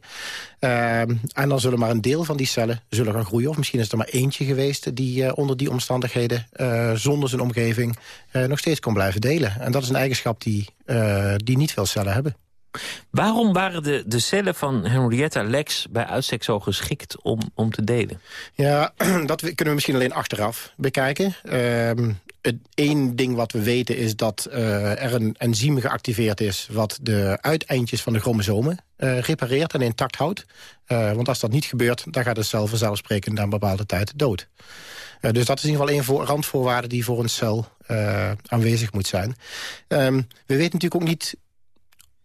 en dan zullen maar een deel van die cellen zullen gaan groeien. Of misschien is er maar eentje geweest... die onder die omstandigheden zonder zijn omgeving... nog steeds kon blijven delen. En dat is een eigenschap die, die niet veel cellen hebben. Waarom waren de, cellen van Henrietta Lex bij uitstek zo geschikt om, om te delen? Ja, dat kunnen we misschien alleen achteraf bekijken. Uh, het één ding wat we weten is dat uh, er een enzym geactiveerd is... wat de uiteindjes van de chromosomen uh, repareert en intact houdt. Uh, want als dat niet gebeurt, dan gaat de cel vanzelfsprekend na een bepaalde tijd dood. dus dat is in ieder geval voor, randvoorwaarde die voor een cel aanwezig moet zijn. Um, we weten natuurlijk ook niet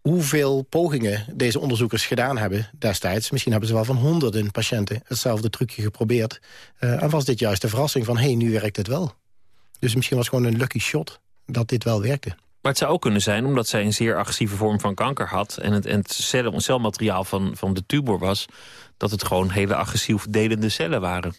hoeveel pogingen deze onderzoekers gedaan hebben destijds. Misschien hebben ze wel van honderden patiënten hetzelfde trucje geprobeerd. Uh, en was dit juist de verrassing van, hé, hey, nu werkt het wel. Dus misschien was het gewoon een lucky shot dat dit wel werkte. Maar het zou ook kunnen zijn, omdat zij een zeer agressieve vorm van kanker had... en het, en het cel, celmateriaal van, van de tumor was... dat het gewoon hele agressief delende cellen waren.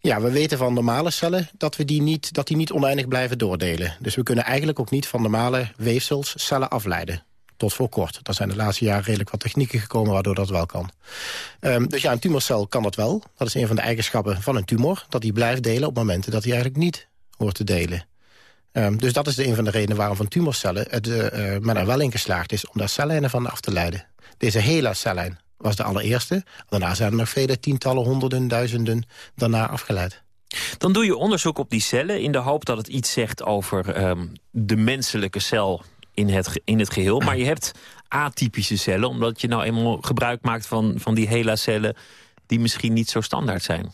Ja, we weten van normale cellen dat, we die niet, dat die niet oneindig blijven doordelen. Dus we kunnen eigenlijk ook niet van normale weefsels cellen afleiden tot voor kort. Daar zijn de laatste jaren redelijk wat technieken gekomen waardoor dat wel kan. Um, dus ja, een tumorcel kan dat wel. Dat is een van de eigenschappen van een tumor. Dat die blijft delen op momenten dat hij eigenlijk niet hoort te delen. Um, dus dat is de een van de redenen waarom van tumorcellen het, uh, men er wel in geslaagd is om daar cellijnen van af te leiden. Deze hele cellijn was de allereerste. Daarna zijn er nog vele tientallen, honderden, duizenden daarna afgeleid. Dan doe je onderzoek op die cellen in de hoop dat het iets zegt over um, de menselijke cel in het, in het geheel. Maar je hebt atypische cellen, omdat je nou eenmaal gebruik maakt van, van die HeLa-cellen... die misschien niet zo standaard zijn.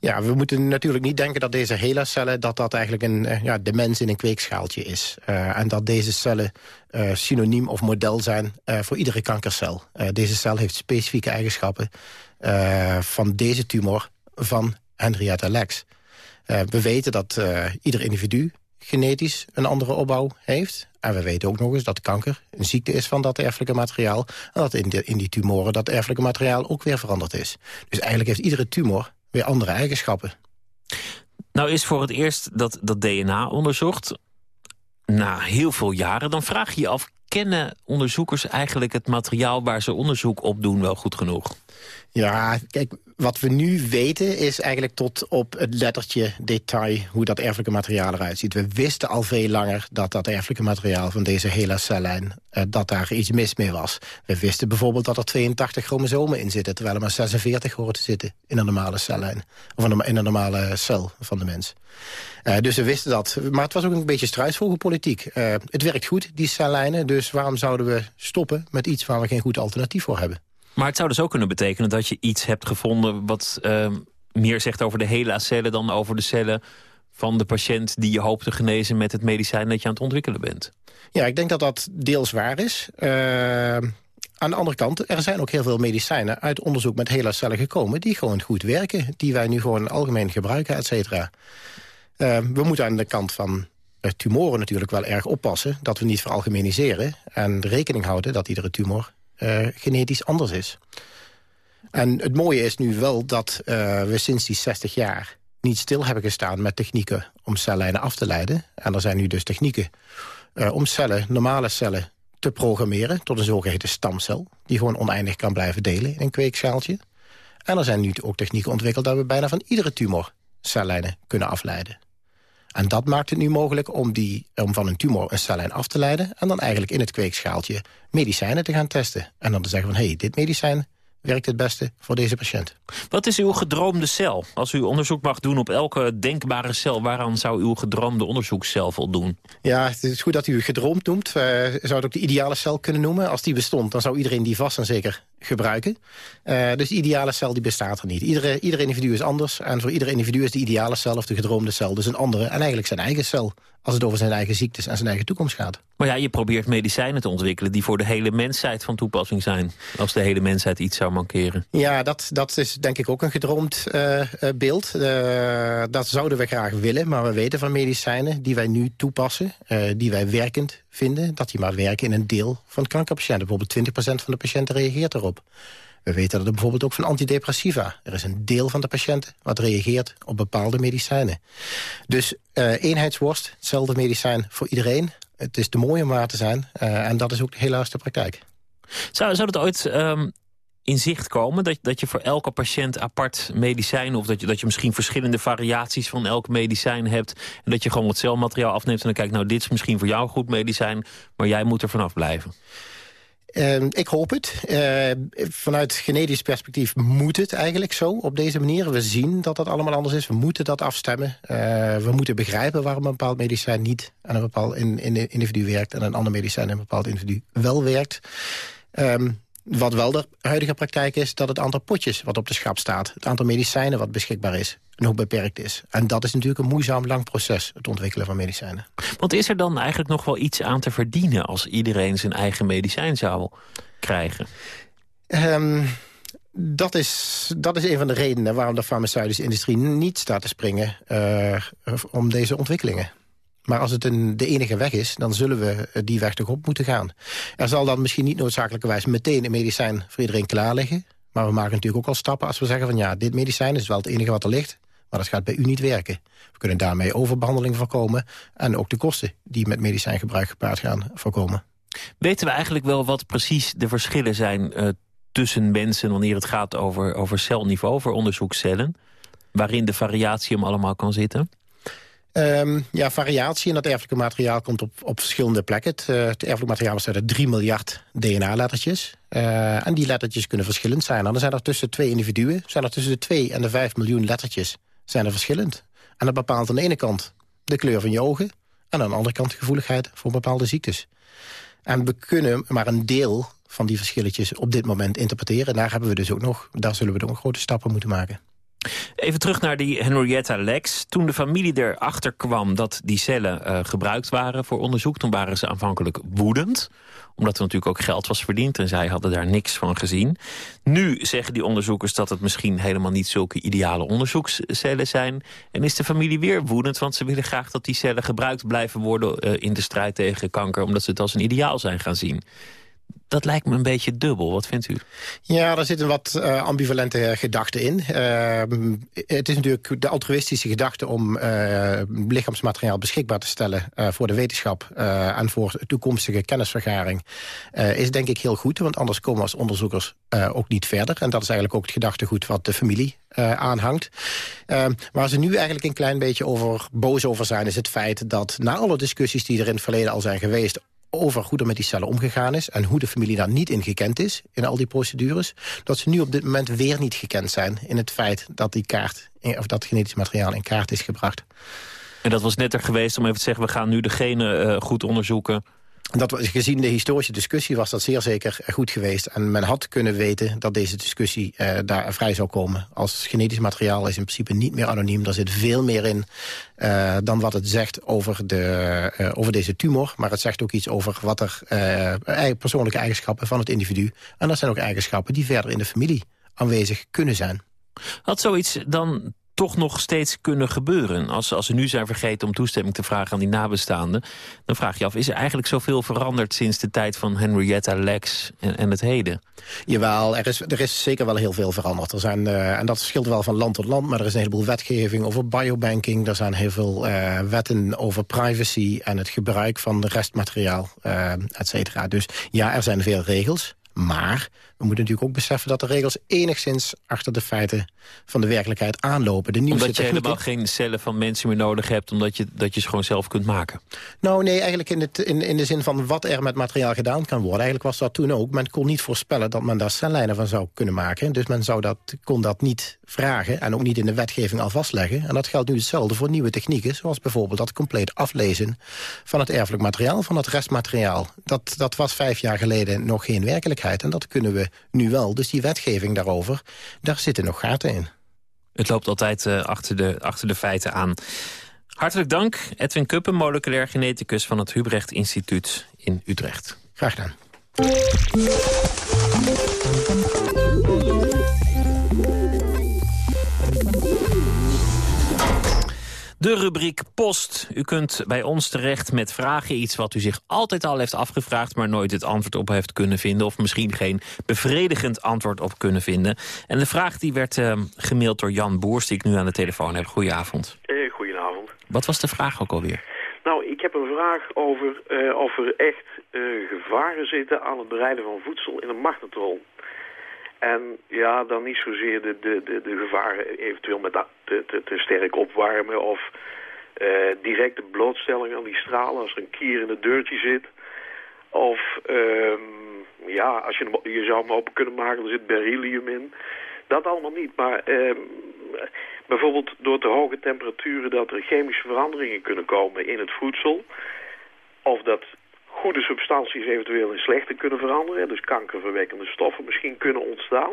Ja, we moeten natuurlijk niet denken dat deze HeLa-cellen... dat dat eigenlijk een, eh, ja, de mens in een kweekschaaltje is. Uh, en dat deze cellen uh, synoniem of model zijn voor iedere kankercel. deze cel heeft specifieke eigenschappen van deze tumor van Henrietta Lex. we weten dat ieder individu genetisch een andere opbouw heeft. En we weten ook nog eens dat kanker een ziekte is van dat erfelijke materiaal. En dat in, de, in die tumoren dat erfelijke materiaal ook weer veranderd is. Dus eigenlijk heeft iedere tumor weer andere eigenschappen. Nou is voor het eerst dat, dat DNA onderzocht. Na heel veel jaren, dan vraag je je af... kennen onderzoekers eigenlijk het materiaal waar ze onderzoek op doen wel goed genoeg? Ja, kijk, wat we nu weten is eigenlijk tot op het lettertje detail... hoe dat erfelijke materiaal eruit ziet. We wisten al veel langer dat dat erfelijke materiaal van deze hele cellijn... Uh, dat daar iets mis mee was. We wisten bijvoorbeeld dat er 82 chromosomen in zitten... terwijl er maar 46 horen te zitten in een normale cellijn. Of in een normale cel van de mens. Uh, dus we wisten dat. Maar het was ook een beetje struisvogelpolitiek. Uh, het werkt goed, die cellijnen. Dus waarom zouden we stoppen met iets waar we geen goed alternatief voor hebben? Maar het zou dus ook kunnen betekenen dat je iets hebt gevonden... wat uh, meer zegt over de hele cellen dan over de cellen van de patiënt... die je hoopt te genezen met het medicijn dat je aan het ontwikkelen bent. Ja, ik denk dat dat deels waar is. Uh, aan de andere kant, er zijn ook heel veel medicijnen uit onderzoek met hele cellen gekomen... die gewoon goed werken, die wij nu gewoon algemeen gebruiken, et cetera. Uh, we moeten aan de kant van tumoren natuurlijk wel erg oppassen... dat we niet veralgemeniseren en rekening houden dat iedere tumor uh, genetisch anders is. En het mooie is nu wel dat uh, we sinds die 60 jaar niet stil hebben gestaan met technieken om cellijnen af te leiden. En er zijn nu dus technieken uh, om cellen, normale cellen, te programmeren tot een zogeheten stamcel. Die gewoon oneindig kan blijven delen in een kweekschaaltje. En er zijn nu ook technieken ontwikkeld dat we bijna van iedere tumor cellijnen kunnen afleiden. En dat maakt het nu mogelijk om, die, om van een tumor een cellijn af te leiden... en dan eigenlijk in het kweekschaaltje medicijnen te gaan testen. En dan te zeggen van, hé, hey, dit medicijn werkt het beste voor deze patiënt. Wat is uw gedroomde cel? Als u onderzoek mag doen op elke denkbare cel... waaraan zou uw gedroomde onderzoekscel voldoen? Ja, het is goed dat u gedroomd noemt. Uh, zou het ook de ideale cel kunnen noemen. Als die bestond, dan zou iedereen die vast en zeker gebruiken. Uh, dus de ideale cel die bestaat er niet. Iedere, ieder individu is anders. En voor ieder individu is de ideale cel of de gedroomde cel dus een andere. En eigenlijk zijn eigen cel als het over zijn eigen ziektes en zijn eigen toekomst gaat. Maar ja, je probeert medicijnen te ontwikkelen... die voor de hele mensheid van toepassing zijn. Als de hele mensheid iets zou mankeren. Ja, dat, dat is denk ik ook een gedroomd uh, beeld. Uh, dat zouden we graag willen, maar we weten van medicijnen... die wij nu toepassen, die wij werkend vinden... dat die maar werken in een deel van de kankerpatiënten. Bijvoorbeeld 20% van de patiënten reageert erop. We weten dat er bijvoorbeeld ook van antidepressiva. Er is een deel van de patiënten wat reageert op bepaalde medicijnen. Dus uh, eenheidsworst, hetzelfde medicijn voor iedereen. Het is te mooi om waar te zijn. Uh, en dat is ook helaas de praktijk. Zou, zou dat ooit um, in zicht komen? Dat, dat je voor elke patiënt apart medicijn... of dat je, dat je misschien verschillende variaties van elk medicijn hebt... en dat je gewoon het celmateriaal afneemt en dan kijkt... nou, dit is misschien voor jou goed medicijn... maar jij moet er vanaf blijven. Uh, ik hoop het. Uh, vanuit genetisch perspectief moet het eigenlijk zo op deze manier. We zien dat dat allemaal anders is. We moeten dat afstemmen. Uh, we moeten begrijpen waarom een bepaald medicijn niet aan een bepaald in, in individu werkt... en een ander medicijn een bepaald individu wel werkt. Wat wel de huidige praktijk is, dat het aantal potjes wat op de schap staat... het aantal medicijnen wat beschikbaar is, nog beperkt is. En dat is natuurlijk een moeizaam lang proces, het ontwikkelen van medicijnen. Want is er dan eigenlijk nog wel iets aan te verdienen... als iedereen zijn eigen medicijn zou krijgen? Um, dat, is, dat is een van de redenen waarom de farmaceutische industrie niet staat te springen... Uh, om deze ontwikkelingen. Maar als het een, de enige weg is, dan zullen we die weg toch op moeten gaan. Er zal dan misschien niet noodzakelijkerwijs meteen een medicijn voor iedereen klaar liggen. Maar we maken natuurlijk ook al stappen als we zeggen van ja, dit medicijn is wel het enige wat er ligt. Maar dat gaat bij u niet werken. We kunnen daarmee overbehandeling voorkomen en ook de kosten die met medicijngebruik gepaard gaan voorkomen. Weten we eigenlijk wel wat precies de verschillen zijn uh, tussen mensen wanneer het gaat over, over celniveau, voor onderzoekscellen? Waarin de variatie hem allemaal kan zitten? Um, ja, variatie in dat erfelijke materiaal komt op, op verschillende plekken. Het, het erfelijk materiaal bestaat uit 3 miljard DNA-lettertjes. Uh, en die lettertjes kunnen verschillend zijn. En dan zijn er tussen twee individuen, zijn er tussen de 2 en de 5 miljoen lettertjes, zijn er verschillend. En dat bepaalt aan de ene kant de kleur van je ogen... en aan de andere kant de gevoeligheid voor bepaalde ziektes. En we kunnen maar een deel van die verschilletjes op dit moment interpreteren. En daar, hebben we dus ook nog, daar zullen we ook grote stappen moeten maken. Even terug naar die Henrietta Lex. Toen de familie erachter kwam dat die cellen uh, gebruikt waren voor onderzoek... toen waren ze aanvankelijk woedend omdat er natuurlijk ook geld was verdiend en zij hadden daar niks van gezien. Nu zeggen die onderzoekers dat het misschien helemaal niet zulke ideale onderzoekscellen zijn. En is de familie weer woedend, want ze willen graag dat die cellen gebruikt blijven worden uh, in de strijd tegen kanker, omdat ze het als een ideaal zijn gaan zien dat lijkt me een beetje dubbel. Wat vindt u? Ja, daar zitten wat uh, ambivalente gedachten in. Uh, het is natuurlijk de altruïstische gedachte om uh, lichaamsmateriaal beschikbaar te stellen voor de wetenschap en voor toekomstige kennisvergaring. is denk ik heel goed, want anders komen we als onderzoekers ook niet verder. En dat is eigenlijk ook het gedachtegoed wat de familie aanhangt. Waar ze nu eigenlijk een klein beetje over boos over zijn... is het feit dat na alle discussies die er in het verleden al zijn geweest over hoe er met die cellen omgegaan is... en hoe de familie daar niet in gekend is, in al die procedures... dat ze nu op dit moment weer niet gekend zijn in het feit dat die kaart... of dat genetisch materiaal in kaart is gebracht. En dat was net er geweest om even te zeggen... we gaan nu degene uh, goed onderzoeken dat, gezien de historische discussie was dat zeer zeker goed geweest. En men had kunnen weten dat deze discussie uh, daar vrij zou komen. Als genetisch materiaal is in principe niet meer anoniem. Er zit veel meer in uh, dan wat het zegt over, de, uh, over deze tumor. Maar het zegt ook iets over wat er persoonlijke eigenschappen van het individu. En dat zijn ook eigenschappen die verder in de familie aanwezig kunnen zijn. Had zoiets dan toch nog steeds kunnen gebeuren. Als, als ze nu zijn vergeten om toestemming te vragen aan die nabestaanden... dan vraag je af, is er eigenlijk zoveel veranderd... sinds de tijd van Henrietta Lex en, en het heden? Jawel, er is, er is zeker wel heel veel veranderd. Er zijn, uh, en dat verschilt wel van land tot land... maar er is een heleboel wetgeving over biobanking. Er zijn heel veel uh, wetten over privacy... en het gebruik van restmateriaal, uh, et cetera. Dus ja, er zijn veel regels... Maar we moeten natuurlijk ook beseffen dat de regels enigszins achter de feiten van de werkelijkheid aanlopen. De omdat je helemaal geen cellen van mensen meer nodig hebt... omdat je, dat je ze gewoon zelf kunt maken. Nou nee, eigenlijk in, het, in, in de zin van wat er met materiaal gedaan kan worden. Eigenlijk was dat toen ook. Men kon niet voorspellen dat men daar cellijnen van zou kunnen maken. Dus men zou dat, kon dat niet vragen en ook niet in de wetgeving al vastleggen. En dat geldt nu hetzelfde voor nieuwe technieken. Zoals bijvoorbeeld dat compleet aflezen van het erfelijk materiaal, van het restmateriaal. Dat, dat was vijf jaar geleden nog geen werkelijkheid. En dat kunnen we nu wel. Dus die wetgeving daarover, daar zitten nog gaten in. Het loopt altijd eh, achter, de, achter de feiten aan. Hartelijk dank, Edwin Kuppen, moleculair geneticus... van het Hubrecht Instituut in Utrecht. Graag gedaan. De rubriek Post. U kunt bij ons terecht met vragen. Iets wat u zich altijd al heeft afgevraagd... maar nooit het antwoord op heeft kunnen vinden... of misschien geen bevredigend antwoord op kunnen vinden. En de vraag die werd eh, gemaild door Jan Boers... die ik nu aan de telefoon heb. Goedenavond. Eh, goedenavond. Wat was de vraag ook alweer? Nou, ik heb een vraag over eh, of er echt eh, gevaren zitten aan het bereiden van voedsel in een magnetron. En ja, dan niet zozeer de, de, de, gevaren eventueel met te, te, te sterk opwarmen of eh, directe blootstelling aan die stralen als er een kier in het deurtje zit. Of ehm, ja, als je, hem, je zou hem open kunnen maken, er zit beryllium in. Dat allemaal niet, maar ehm, bijvoorbeeld door te hoge temperaturen dat er chemische veranderingen kunnen komen in het voedsel. Of dat goede substanties eventueel in slechte kunnen veranderen. Dus kankerverwekkende stoffen misschien kunnen ontstaan.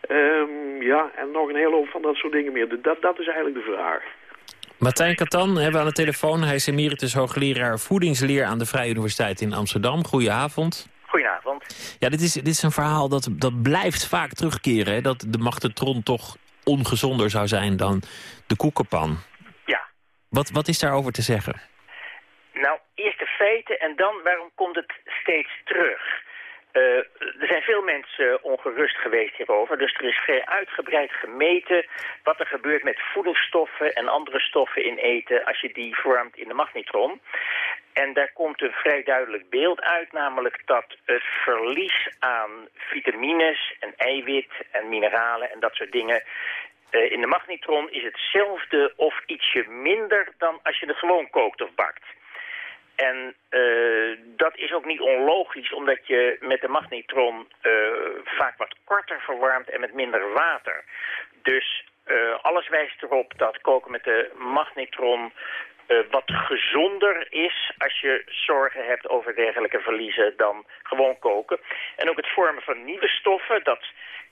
Ehm, ja, en nog een hele hoop van dat soort dingen meer. Dat, dat is eigenlijk de vraag. Martijn Katan hebben we aan de telefoon. Hij is emeritus hoogleraar voedingsleer aan de Vrije Universiteit in Amsterdam. Goedenavond. Goedenavond. Ja, dit is, dit is een verhaal dat, dat blijft vaak terugkeren. Hè? Dat de magnetron toch ongezonder zou zijn dan de koekenpan. Ja. Wat, wat is daarover te zeggen? Nou, feiten en dan waarom komt het steeds terug? Eh, er zijn veel mensen ongerust geweest hierover, dus er is vrij uitgebreid gemeten wat er gebeurt met voedingsstoffen en andere stoffen in eten als je die vormt in de magnetron. En daar komt een vrij duidelijk beeld uit, namelijk dat het verlies aan vitamines en eiwit en mineralen en dat soort dingen eh, in de magnetron is hetzelfde of ietsje minder dan als je het gewoon kookt of bakt. En uh, dat is ook niet onlogisch, omdat je met de magnetron uh, vaak wat korter verwarmt en met minder water. Dus uh, alles wijst erop dat koken met de magnetron wat gezonder is als je zorgen hebt over dergelijke verliezen dan gewoon koken. En ook het vormen van nieuwe stoffen, dat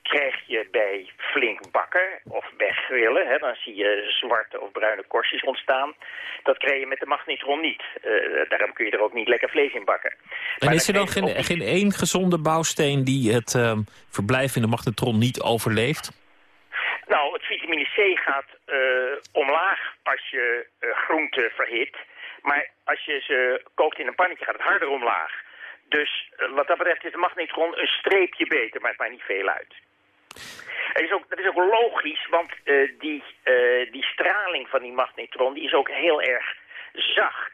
krijg je bij flink bakken of bij grillen. Hè, dan zie je zwarte of bruine korstjes ontstaan. Dat krijg je met de magnetron niet. Uh, daarom kun je er ook niet lekker vlees in bakken. En is er dan geen, geen één gezonde bouwsteen die het uh, verblijf in de magnetron niet overleeft? Nou, het vitamine C gaat uh, omlaag als je groenten verhit. Maar als je ze kookt in een pannetje gaat het harder omlaag. Dus wat dat betreft is de magnetron een streepje beter, maar het maakt niet veel uit. Het is ook, dat is ook logisch, want uh, die, uh, die straling van die magnetron die is ook heel erg zacht.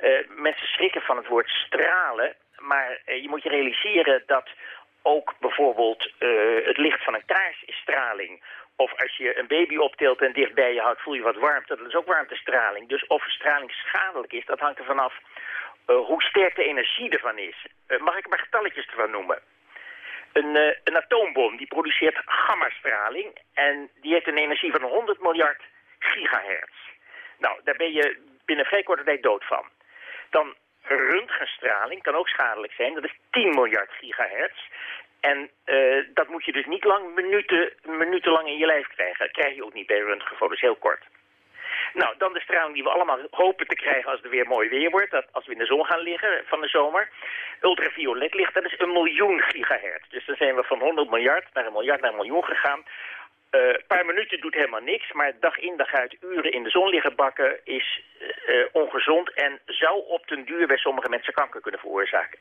Uh, mensen schrikken van het woord stralen, maar je moet je realiseren dat ook bijvoorbeeld het licht van een kaars is straling. Of als je een baby optilt en dichtbij je houdt, voel je wat warmte. Dat is ook warmtestraling. Dus of straling schadelijk is, dat hangt ervan af hoe sterk de energie ervan is. mag ik maar getalletjes ervan noemen? Een, uh, een, atoombom die produceert gammastraling en die heeft een energie van 100 miljard gigahertz. Nou, daar ben je binnen vrij korte tijd dood van. Dan röntgenstraling kan ook schadelijk zijn, dat is 10 miljard gigahertz. En uh, dat moet je dus niet lang minuten, minutenlang in je lijf krijgen. Dat krijg je ook niet bij röntgenfoto's, heel kort. Nou, dan de straling die we allemaal hopen te krijgen als het weer mooi weer wordt. Dat als we in de zon gaan liggen van de zomer. Ultraviolet licht, dat is een miljoen gigahertz. Dus dan zijn we van 100 miljard naar een miljard naar een miljoen gegaan. Eh, een paar minuten doet helemaal niks, maar dag in dag uit uren in de zon liggen bakken is uh, ongezond en zou op den duur bij sommige mensen kanker kunnen veroorzaken.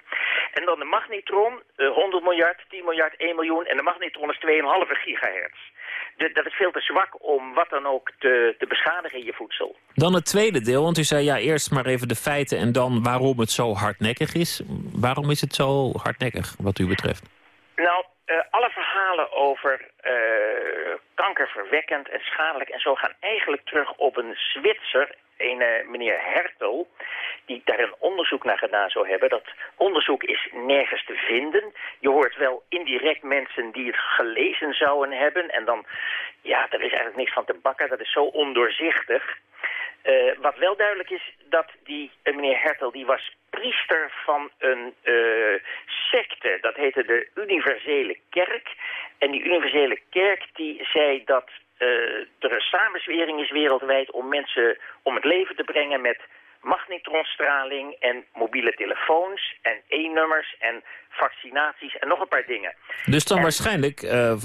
En dan de magnetron, uh, 100 miljard, 10 miljard, 1 miljoen en de magnetron is 2,5 gigahertz. De, dat is veel te zwak om wat dan ook te, te beschadigen in je voedsel. Dan het tweede deel, want u zei ja eerst maar even de feiten en dan waarom het zo hardnekkig is. Waarom is het zo hardnekkig wat u betreft? Nou, uh, alle verhalen over uh, kankerverwekkend en schadelijk en zo gaan eigenlijk terug op een Zwitser, een uh, meneer Hertel, die daar een onderzoek naar gedaan zou hebben. Dat onderzoek is nergens te vinden. Je hoort wel indirect mensen die het gelezen zouden hebben en dan, ja, daar is eigenlijk niks van te bakken. Dat is zo ondoorzichtig. Uh, wat wel duidelijk is, dat die uh, meneer Hertel, die was priester van een secte. Dat heette de Universele Kerk. En die Universele Kerk die zei dat er een samenzwering is wereldwijd om mensen om het leven te brengen met magnetronstraling en mobiele telefoons en e-nummers en vaccinaties en nog een paar dingen. Dus dan en... waarschijnlijk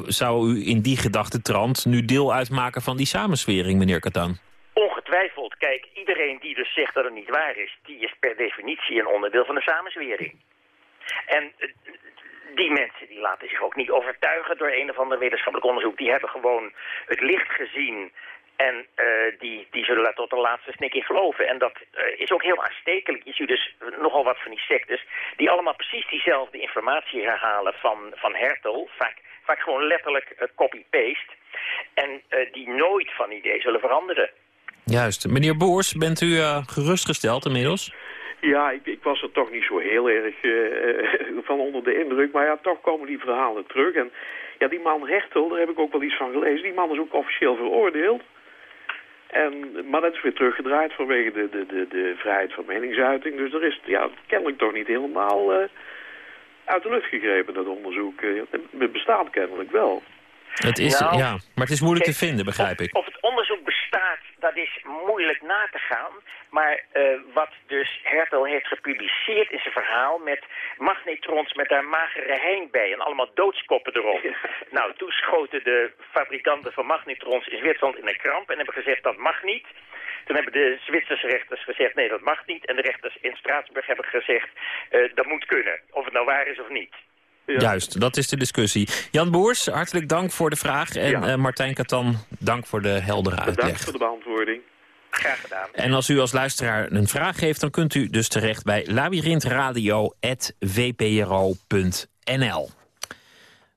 zou u in die gedachtetrand nu deel uitmaken van die samenzwering, meneer Katan? Ongetwijfeld. Kijk, iedereen die dus zegt dat het niet waar is... die is per definitie een onderdeel van de samenzwering. En uh, die mensen die laten zich ook niet overtuigen door een of ander wetenschappelijk onderzoek. Die hebben gewoon het licht gezien en uh, die, die zullen daar tot de laatste snik in geloven. En dat uh, is ook heel aanstekelijk. Je ziet dus nogal wat van die sectes... die allemaal precies diezelfde informatie herhalen van, van Hertel. Vaak, vaak gewoon letterlijk uh, copy-paste. En die nooit van idee zullen veranderen. Juist. Meneer Boers, bent u gerustgesteld inmiddels? Ja, ik, ik, was er toch niet zo heel erg uh, van onder de indruk. Maar ja, toch komen die verhalen terug. En ja, die man Hertel, daar heb ik ook wel iets van gelezen. Die man is ook officieel veroordeeld. En, maar dat is weer teruggedraaid vanwege de, de, de, de vrijheid van meningsuiting. Dus er is ja, kennelijk toch niet helemaal uh, uit de lucht gegrepen, dat onderzoek. het bestaat kennelijk wel. Het is, nou, ja, maar het is moeilijk kijk, te vinden, begrijp of, ik. Of het onderzoek bestaat, dat is moeilijk na te gaan. Maar uh, wat dus Hertel heeft gepubliceerd in zijn verhaal... met magnetrons met daar magere hein bij en allemaal doodskoppen erop. Ja. Nou, toen schoten de fabrikanten van magnetrons in Zwitserland in een kramp... en hebben gezegd dat mag niet... Toen hebben de Zwitserse rechters gezegd, nee, dat mag niet. En de rechters in Straatsburg hebben gezegd, uh, dat moet kunnen. Of het nou waar is of niet. Ja. Juist, dat is de discussie. Jan Boers, hartelijk dank voor de vraag. En ja. uh, Martijn Katan, dank voor de heldere uitleg. Bedankt voor de beantwoording. Graag gedaan. En als u als luisteraar een vraag heeft... dan kunt u dus terecht bij labyrinthradio.vpro.nl.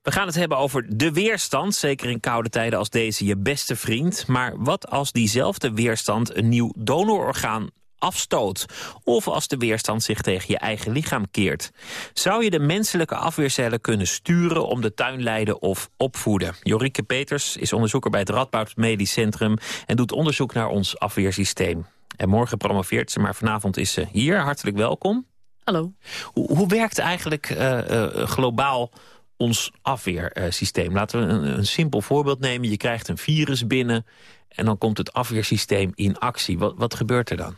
We gaan het hebben over de weerstand. Zeker in koude tijden als deze je beste vriend. Maar wat als diezelfde weerstand een nieuw donororgaan afstoot. Of als de weerstand zich tegen je eigen lichaam keert. Zou je de menselijke afweercellen kunnen sturen om de tuin leiden of opvoeden? Jorike Peters is onderzoeker bij het Radboud Medisch Centrum... en doet onderzoek naar ons afweersysteem. En morgen promoveert ze, maar vanavond is ze hier. Hartelijk welkom. Hallo. Hoe, hoe werkt eigenlijk uh, uh, globaal ons afweersysteem? Laten we een, een simpel voorbeeld nemen. Je krijgt een virus binnen en dan komt het afweersysteem in actie. Wat, wat gebeurt er dan?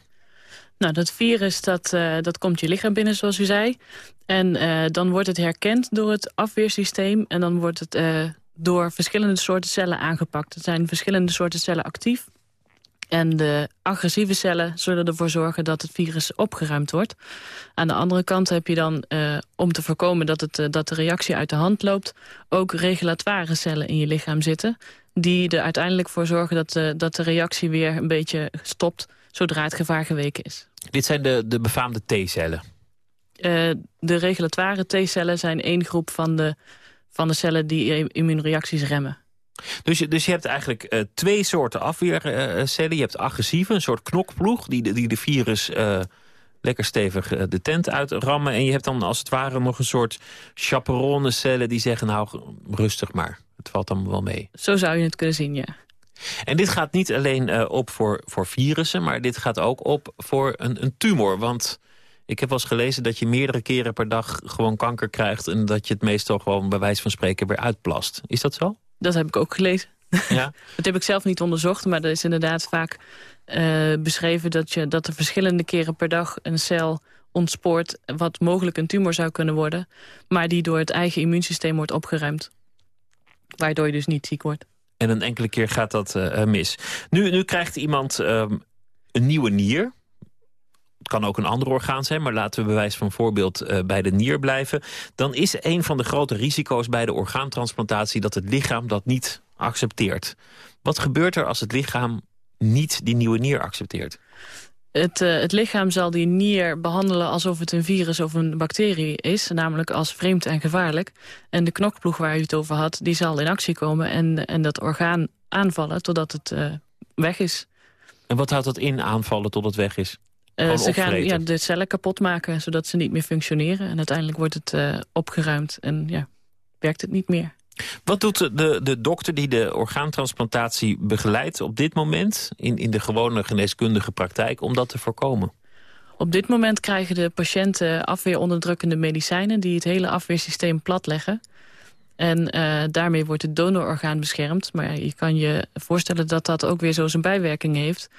Nou, dat virus dat, uh, dat komt je lichaam binnen, zoals u zei. En uh, dan wordt het herkend door het afweersysteem. En dan wordt het uh, door verschillende soorten cellen aangepakt. Er zijn verschillende soorten cellen actief. En de agressieve cellen zullen ervoor zorgen dat het virus opgeruimd wordt. Aan de andere kant heb je dan, om te voorkomen dat, het, dat de reactie uit de hand loopt... ook regulatoire cellen in je lichaam zitten... die er uiteindelijk voor zorgen dat, dat de reactie weer een beetje stopt zodra het gevaar geweken is. Dit zijn de, de befaamde T-cellen? Uh, de regulatoire T-cellen zijn één groep van de, van de cellen die immuunreacties remmen. Dus je, dus je hebt eigenlijk uh, twee soorten afweercellen. Je hebt agressieve, een soort knokploeg... die de, die de virus uh, lekker stevig de tent uitrammen. En je hebt dan als het ware nog een soort chaperonecellen... die zeggen, nou, rustig maar. Het valt dan wel mee. Zo zou je het kunnen zien, ja. En dit gaat niet alleen uh, op voor, voor virussen, maar dit gaat ook op voor een, een tumor. Want ik heb wel eens gelezen dat je meerdere keren per dag gewoon kanker krijgt... en dat je het meestal gewoon bij wijze van spreken weer uitplast. Is dat zo? Dat heb ik ook gelezen. Ja? dat heb ik zelf niet onderzocht, maar er is inderdaad vaak uh, beschreven... Dat, je, dat er verschillende keren per dag een cel ontspoort... wat mogelijk een tumor zou kunnen worden... maar die door het eigen immuunsysteem wordt opgeruimd. Waardoor je dus niet ziek wordt. En een enkele keer gaat dat uh, mis. Nu, nu krijgt iemand um, een nieuwe nier. Het kan ook een ander orgaan zijn, maar laten we bij wijze van voorbeeld uh, bij de nier blijven. Dan is een van de grote risico's bij de orgaantransplantatie dat het lichaam dat niet accepteert. Wat gebeurt er als het lichaam niet die nieuwe nier accepteert? Het, uh, het, lichaam zal die nier behandelen alsof het een virus of een bacterie is. Namelijk als vreemd en gevaarlijk. En de knokploeg waar u het over had, die zal in actie komen... en, en dat orgaan aanvallen totdat het uh, weg is. En wat houdt dat in, aanvallen tot het weg is? Uh, ze gaan ja, de cellen kapot maken, zodat ze niet meer functioneren. En uiteindelijk wordt het opgeruimd en ja, werkt het niet meer. Wat doet de, de dokter die de orgaantransplantatie begeleidt op dit moment... In, in de gewone geneeskundige praktijk om dat te voorkomen? Op dit moment krijgen de patiënten afweeronderdrukkende medicijnen... die het hele afweersysteem platleggen. En uh, daarmee wordt het donororgaan beschermd. Maar je kan je voorstellen dat dat ook weer zo zijn bijwerking heeft...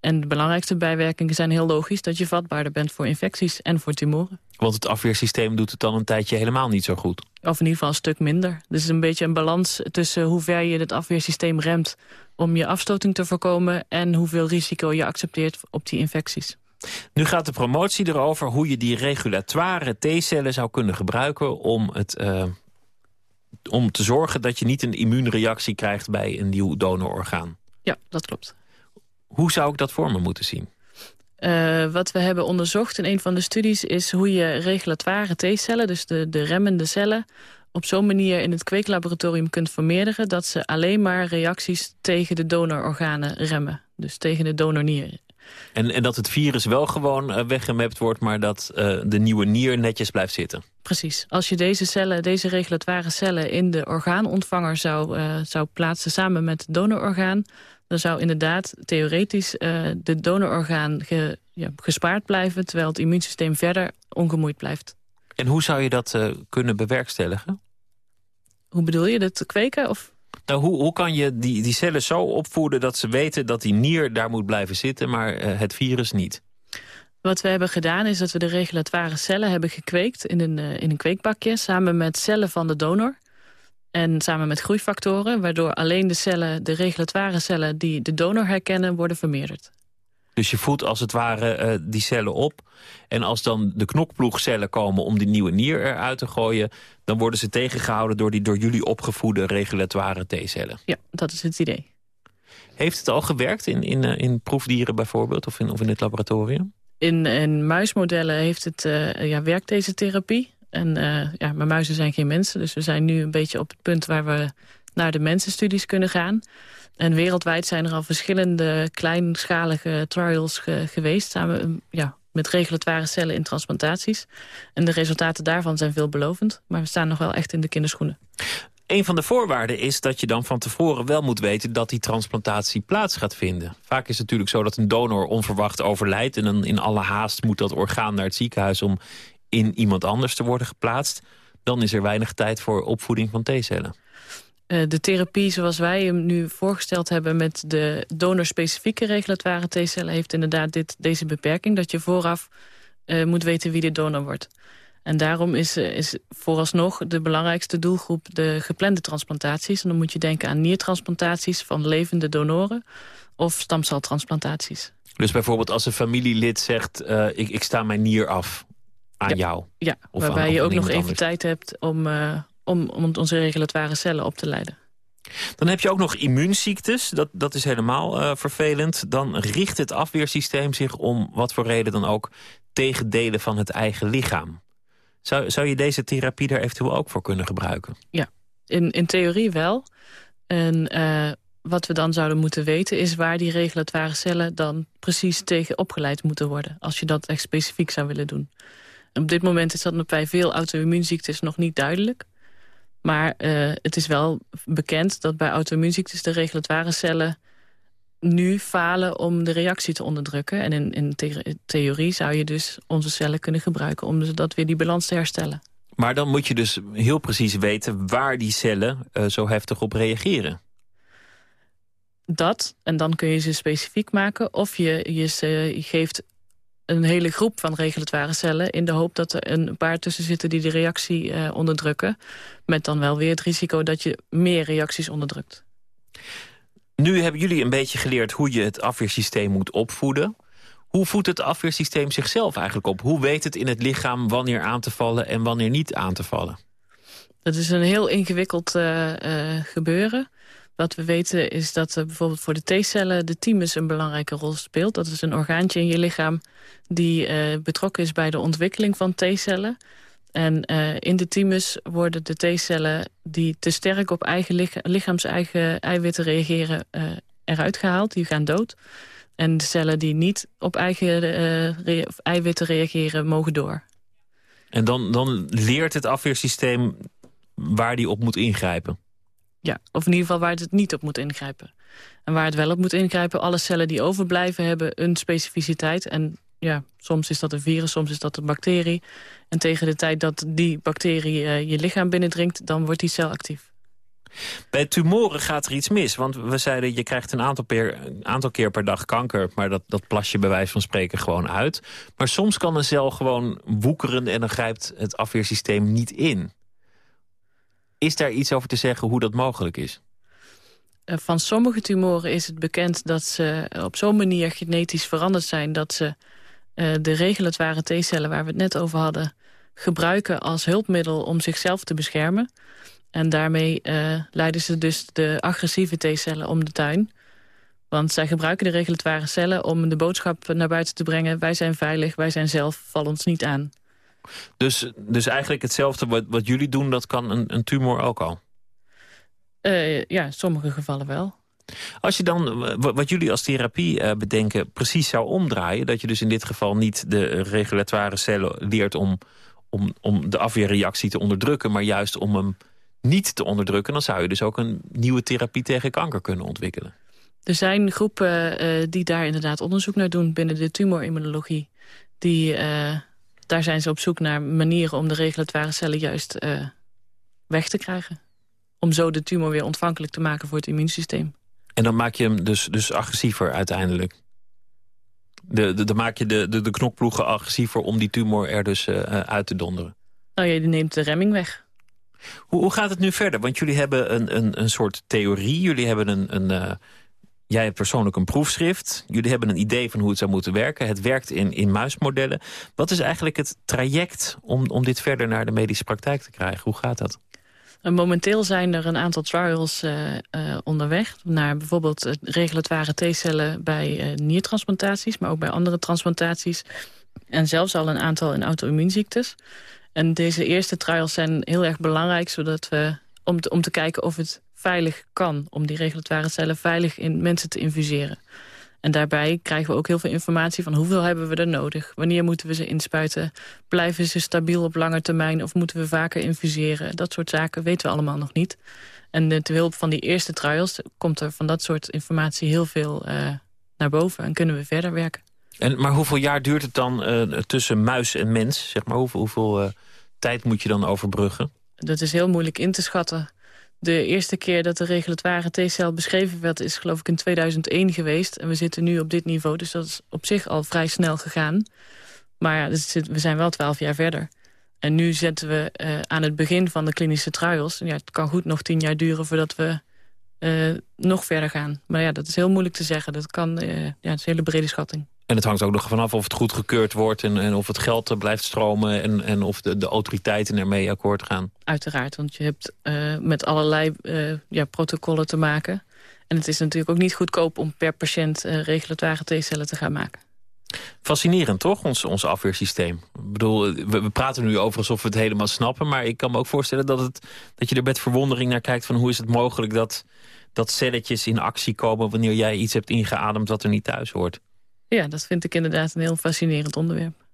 En de belangrijkste bijwerkingen zijn heel logisch... dat je vatbaarder bent voor infecties en voor tumoren. Want het afweersysteem doet het dan een tijdje helemaal niet zo goed? Of in ieder geval een stuk minder. Dus het is een beetje een balans tussen hoe ver je het afweersysteem remt... om je afstoting te voorkomen... en hoeveel risico je accepteert op die infecties. Nu gaat de promotie erover hoe je die regulatoire T-cellen zou kunnen gebruiken... om, het, uh, om te zorgen dat je niet een immuunreactie krijgt bij een nieuw donororgaan. Ja, dat klopt. Hoe zou ik dat voor me moeten zien? Uh, wat we hebben onderzocht in een van de studies... is hoe je regulatoire T-cellen, dus de, de remmende cellen... op zo'n manier in het kweeklaboratorium kunt vermeerderen... dat ze alleen maar reacties tegen de donororganen remmen. Dus tegen de donornier. En, en dat het virus wel gewoon uh, weggemapt wordt... maar dat uh, de nieuwe nier netjes blijft zitten? Precies. Als je deze cellen, deze regulatoire cellen... in de orgaanontvanger zou, zou plaatsen samen met het donororgaan dan zou inderdaad theoretisch uh, de donororgaan ge, ja, gespaard blijven... terwijl het immuunsysteem verder ongemoeid blijft. En hoe zou je dat uh, kunnen bewerkstelligen? Hoe bedoel je, dat kweken? Of? Nou, hoe, hoe kan je die, die cellen zo opvoeden dat ze weten dat die nier daar moet blijven zitten... maar uh, het virus niet? Wat we hebben gedaan is dat we de regulatoire cellen hebben gekweekt in een, in een kweekbakje... samen met cellen van de donor. En samen met groeifactoren, waardoor alleen de cellen, de regulatoire cellen die de donor herkennen, worden vermeerderd. Dus je voedt als het ware uh, die cellen op. En als dan de knokploegcellen komen om die nieuwe nier eruit te gooien... dan worden ze tegengehouden door die door jullie opgevoede regulatoire T-cellen. Ja, dat is het idee. Heeft het al gewerkt in, in, uh, in proefdieren bijvoorbeeld of in, of in het laboratorium? In, in muismodellen heeft het, uh, ja, werkt deze therapie. En uh, ja, maar muizen zijn geen mensen. Dus we zijn nu een beetje op het punt waar we naar de mensenstudies kunnen gaan. En wereldwijd zijn er al verschillende kleinschalige trials ge geweest... samen ja, met regulatoire cellen in transplantaties. En de resultaten daarvan zijn veelbelovend. Maar we staan nog wel echt in de kinderschoenen. Een van de voorwaarden is dat je dan van tevoren wel moet weten... dat die transplantatie plaats gaat vinden. Vaak is het natuurlijk zo dat een donor onverwacht overlijdt... en dan in alle haast moet dat orgaan naar het ziekenhuis... om in iemand anders te worden geplaatst... dan is er weinig tijd voor opvoeding van T-cellen. Uh, de therapie zoals wij hem nu voorgesteld hebben... met de donorspecifieke regulatoire T-cellen... heeft inderdaad dit, deze beperking... dat je vooraf uh, moet weten wie de donor wordt. En daarom is, uh, is vooralsnog de belangrijkste doelgroep... de geplande transplantaties. En dan moet je denken aan niertransplantaties van levende donoren... of stamceltransplantaties. Dus bijvoorbeeld als een familielid zegt... ik, ik sta mijn nier af aan ja. jou. Ja, of waarbij aan, je ook nog even anders. tijd hebt om, uh, om, om onze regulatoire cellen op te leiden. Dan heb je ook nog immuunziektes. Dat, dat is helemaal uh, vervelend. Dan richt het afweersysteem zich om wat voor reden dan ook... tegen delen van het eigen lichaam. Zou, zou je deze therapie daar eventueel ook voor kunnen gebruiken? Ja, in, in theorie wel. En uh, wat we dan zouden moeten weten is waar die regulatoire cellen dan precies tegen opgeleid moeten worden. Als je dat echt specifiek zou willen doen. Op dit moment is dat bij veel auto-immuunziektes nog niet duidelijk. Maar uh, het is wel bekend dat bij auto-immuunziektes de regulatoire cellen nu falen om de reactie te onderdrukken. En in, in the theorie zou je dus onze cellen kunnen gebruiken om dat weer die balans te herstellen. Maar dan moet je dus heel precies weten waar die cellen uh, zo heftig op reageren dat, en dan kun je ze specifiek maken... of je, je, ze, je geeft een hele groep van regulatoire cellen... in de hoop dat er een paar tussen zitten die de reactie uh, onderdrukken... met dan wel weer het risico dat je meer reacties onderdrukt. Nu hebben jullie een beetje geleerd hoe je het afweersysteem moet opvoeden. Hoe voedt het afweersysteem zichzelf eigenlijk op? Hoe weet het in het lichaam wanneer aan te vallen en wanneer niet aan te vallen? Dat is een heel ingewikkeld uh, uh, gebeuren. Wat we weten is dat bijvoorbeeld voor de T-cellen de thymus een belangrijke rol speelt. Dat is een orgaantje in je lichaam die betrokken is bij de ontwikkeling van T-cellen. En in de thymus worden de T-cellen die te sterk op eigen licha lichaams-eigen eiwitten reageren eruit gehaald. Die gaan dood. En de cellen die niet op eigen eiwitten reageren mogen door. En dan, dan leert het afweersysteem waar die op moet ingrijpen. Ja, of in ieder geval waar het niet op moet ingrijpen. En waar het wel op moet ingrijpen, alle cellen die overblijven hebben een specificiteit. En ja, soms is dat een virus, soms is dat een bacterie. En tegen de tijd dat die bacterie uh, je lichaam binnendringt, dan wordt die cel actief. Bij tumoren gaat er iets mis. Want we zeiden, je krijgt een aantal, een aantal keer per dag kanker... maar dat, dat plas je bij wijze van spreken gewoon uit. Maar soms kan een cel gewoon woekeren... en dan grijpt het afweersysteem niet in. Is daar iets over te zeggen hoe dat mogelijk is? Eh, van sommige tumoren is het bekend dat ze op zo'n manier genetisch veranderd zijn... dat ze uh, de regulatoire T-cellen waar we het net over hadden... gebruiken als hulpmiddel om zichzelf te beschermen. En daarmee uh, leiden ze dus de agressieve T-cellen om de tuin. Want zij gebruiken de regulatoire cellen om de boodschap naar buiten te brengen... wij zijn veilig, wij zijn zelf, val ons niet aan. Dus, dus eigenlijk hetzelfde wat, wat jullie doen, dat kan een, een tumor ook al? Uh, ja, in sommige gevallen wel. Als je dan, wat jullie als therapie uh, bedenken, precies zou omdraaien... dat je dus in dit geval niet de regulatoire cellen leert om, om, om de afweerreactie te onderdrukken... maar juist om hem niet te onderdrukken... dan zou je dus ook een nieuwe therapie tegen kanker kunnen ontwikkelen. Er zijn groepen uh, die daar inderdaad onderzoek naar doen binnen de tumorimmunologie. Die, uh, daar zijn ze op zoek naar manieren om de regulatoire cellen juist uh, weg te krijgen. Om zo de tumor weer ontvankelijk te maken voor het immuunsysteem. En dan maak je hem dus, dus agressiever uiteindelijk? De, de, dan maak je de, de, de knokploegen agressiever om die tumor er dus uit te donderen? Nou, je neemt de remming weg. Hoe, hoe gaat het nu verder? Want jullie hebben een, een, een soort theorie. Jullie hebben een... een jij hebt persoonlijk een proefschrift. Jullie hebben een idee van hoe het zou moeten werken. Het werkt in, in muismodellen. Wat is eigenlijk het traject om, om dit verder naar de medische praktijk te krijgen? Hoe gaat dat? En momenteel zijn er een aantal trials uh, uh, onderweg... naar bijvoorbeeld regulatoire T-cellen bij niertransplantaties... maar ook bij andere transplantaties. En zelfs al een aantal in auto-immuunziektes. En deze eerste trials zijn heel erg belangrijk... Zodat we, om, te, om te kijken of het veilig kan... om die regulatoire cellen veilig in mensen te infuseren. En daarbij krijgen we ook heel veel informatie van hoeveel hebben we er nodig. Wanneer moeten we ze inspuiten? Blijven ze stabiel op lange termijn of moeten we vaker infuseren? Dat soort zaken weten we allemaal nog niet. En de hulp van die eerste trials komt er van dat soort informatie heel veel uh, naar boven. En kunnen we verder werken. En, maar hoeveel jaar duurt het dan uh, tussen muis en mens? Zeg maar, hoeveel, hoeveel uh, tijd moet je dan overbruggen? Dat is heel moeilijk in te schatten. De eerste keer dat de regulatoire T-cel beschreven werd... is geloof ik in 2001 geweest. En we zitten nu op dit niveau, dus dat is op zich al vrij snel gegaan. Maar ja, dus we zijn wel twaalf jaar verder. En nu zetten we uh, aan het begin van de klinische trials... Ja, het kan goed nog tien jaar duren voordat we uh, nog verder gaan. Maar ja, dat is heel moeilijk te zeggen. Dat kan, uh, ja, het is een hele brede schatting. En het hangt ook nog vanaf of het goed gekeurd wordt... en, en of het geld blijft stromen... en, en of de, de autoriteiten ermee akkoord gaan. Uiteraard, want je hebt uh, met allerlei uh, ja, protocollen te maken. En het is natuurlijk ook niet goedkoop om per patiënt uh, regulatoire T-cellen te gaan maken. Fascinerend, toch, ons, ons afweersysteem? Ik bedoel, we, we, praten nu over alsof we het helemaal snappen... maar ik kan me ook voorstellen dat, het, dat je er met verwondering naar kijkt... van hoe is het mogelijk dat, dat celletjes in actie komen... wanneer jij iets hebt ingeademd wat er niet thuis hoort. Ja, dat vind ik inderdaad een heel fascinerend onderwerp.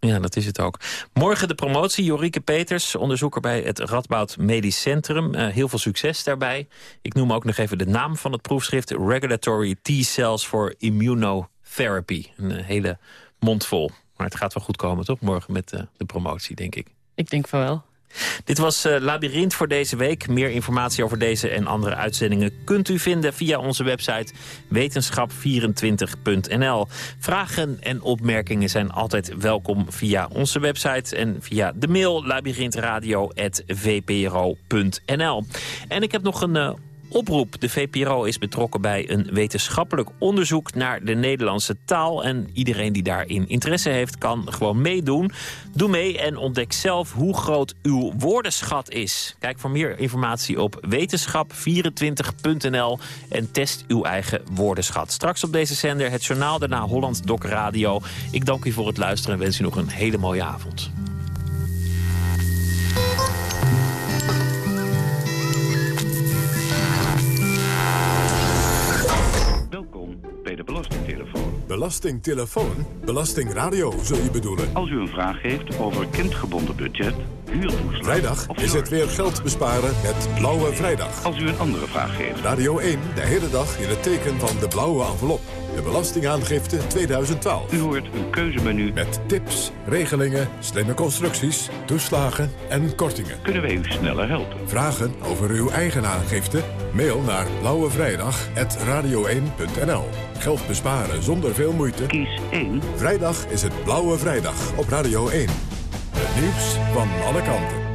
Ja, dat is het ook. Morgen de promotie. Jorike Peters, onderzoeker bij het Radboud Medisch Centrum. Uh, heel veel succes daarbij. Ik noem ook nog even de naam van het proefschrift. Regulatory T-Cells for Immunotherapy. Een uh, hele mond vol. Maar het gaat wel goed komen, toch? Morgen met uh, de promotie, denk ik. Ik denk van wel. Dit was uh, Labyrinth voor deze week. Meer informatie over deze en andere uitzendingen kunt u vinden via onze website wetenschap24.nl. Vragen en opmerkingen zijn altijd welkom via onze website en via de mail labyrinthradio.vpro.nl. En ik heb nog een uh, oproep. De VPRO is betrokken bij een wetenschappelijk onderzoek naar de Nederlandse taal. En iedereen die daarin interesse heeft, kan gewoon meedoen. Doe mee en ontdek zelf hoe groot uw woordenschat is. Kijk voor meer informatie op wetenschap24.nl en test uw eigen woordenschat. Straks op deze zender het journaal, daarna Holland Doc Radio. Ik dank u voor het luisteren en wens u nog een hele mooie avond. Belastingtelefoon. Belastingradio, zul je bedoelen? Als u een vraag heeft over kindgebonden budget, huurtoeslag... Vrijdag is het weer geld besparen met Blauwe Vrijdag. Als u een andere vraag heeft... Radio 1, de hele dag in het teken van de blauwe envelop. De Belastingaangifte 2012. U hoort een keuzemenu. Met tips, regelingen, slimme constructies, toeslagen en kortingen. Kunnen wij u sneller helpen? Vragen over uw eigen aangifte? Mail naar blauwevrijdag.radio1.nl Geld besparen zonder veel moeite? Kies 1. Vrijdag is het Blauwe Vrijdag op Radio 1. Het nieuws van alle kanten.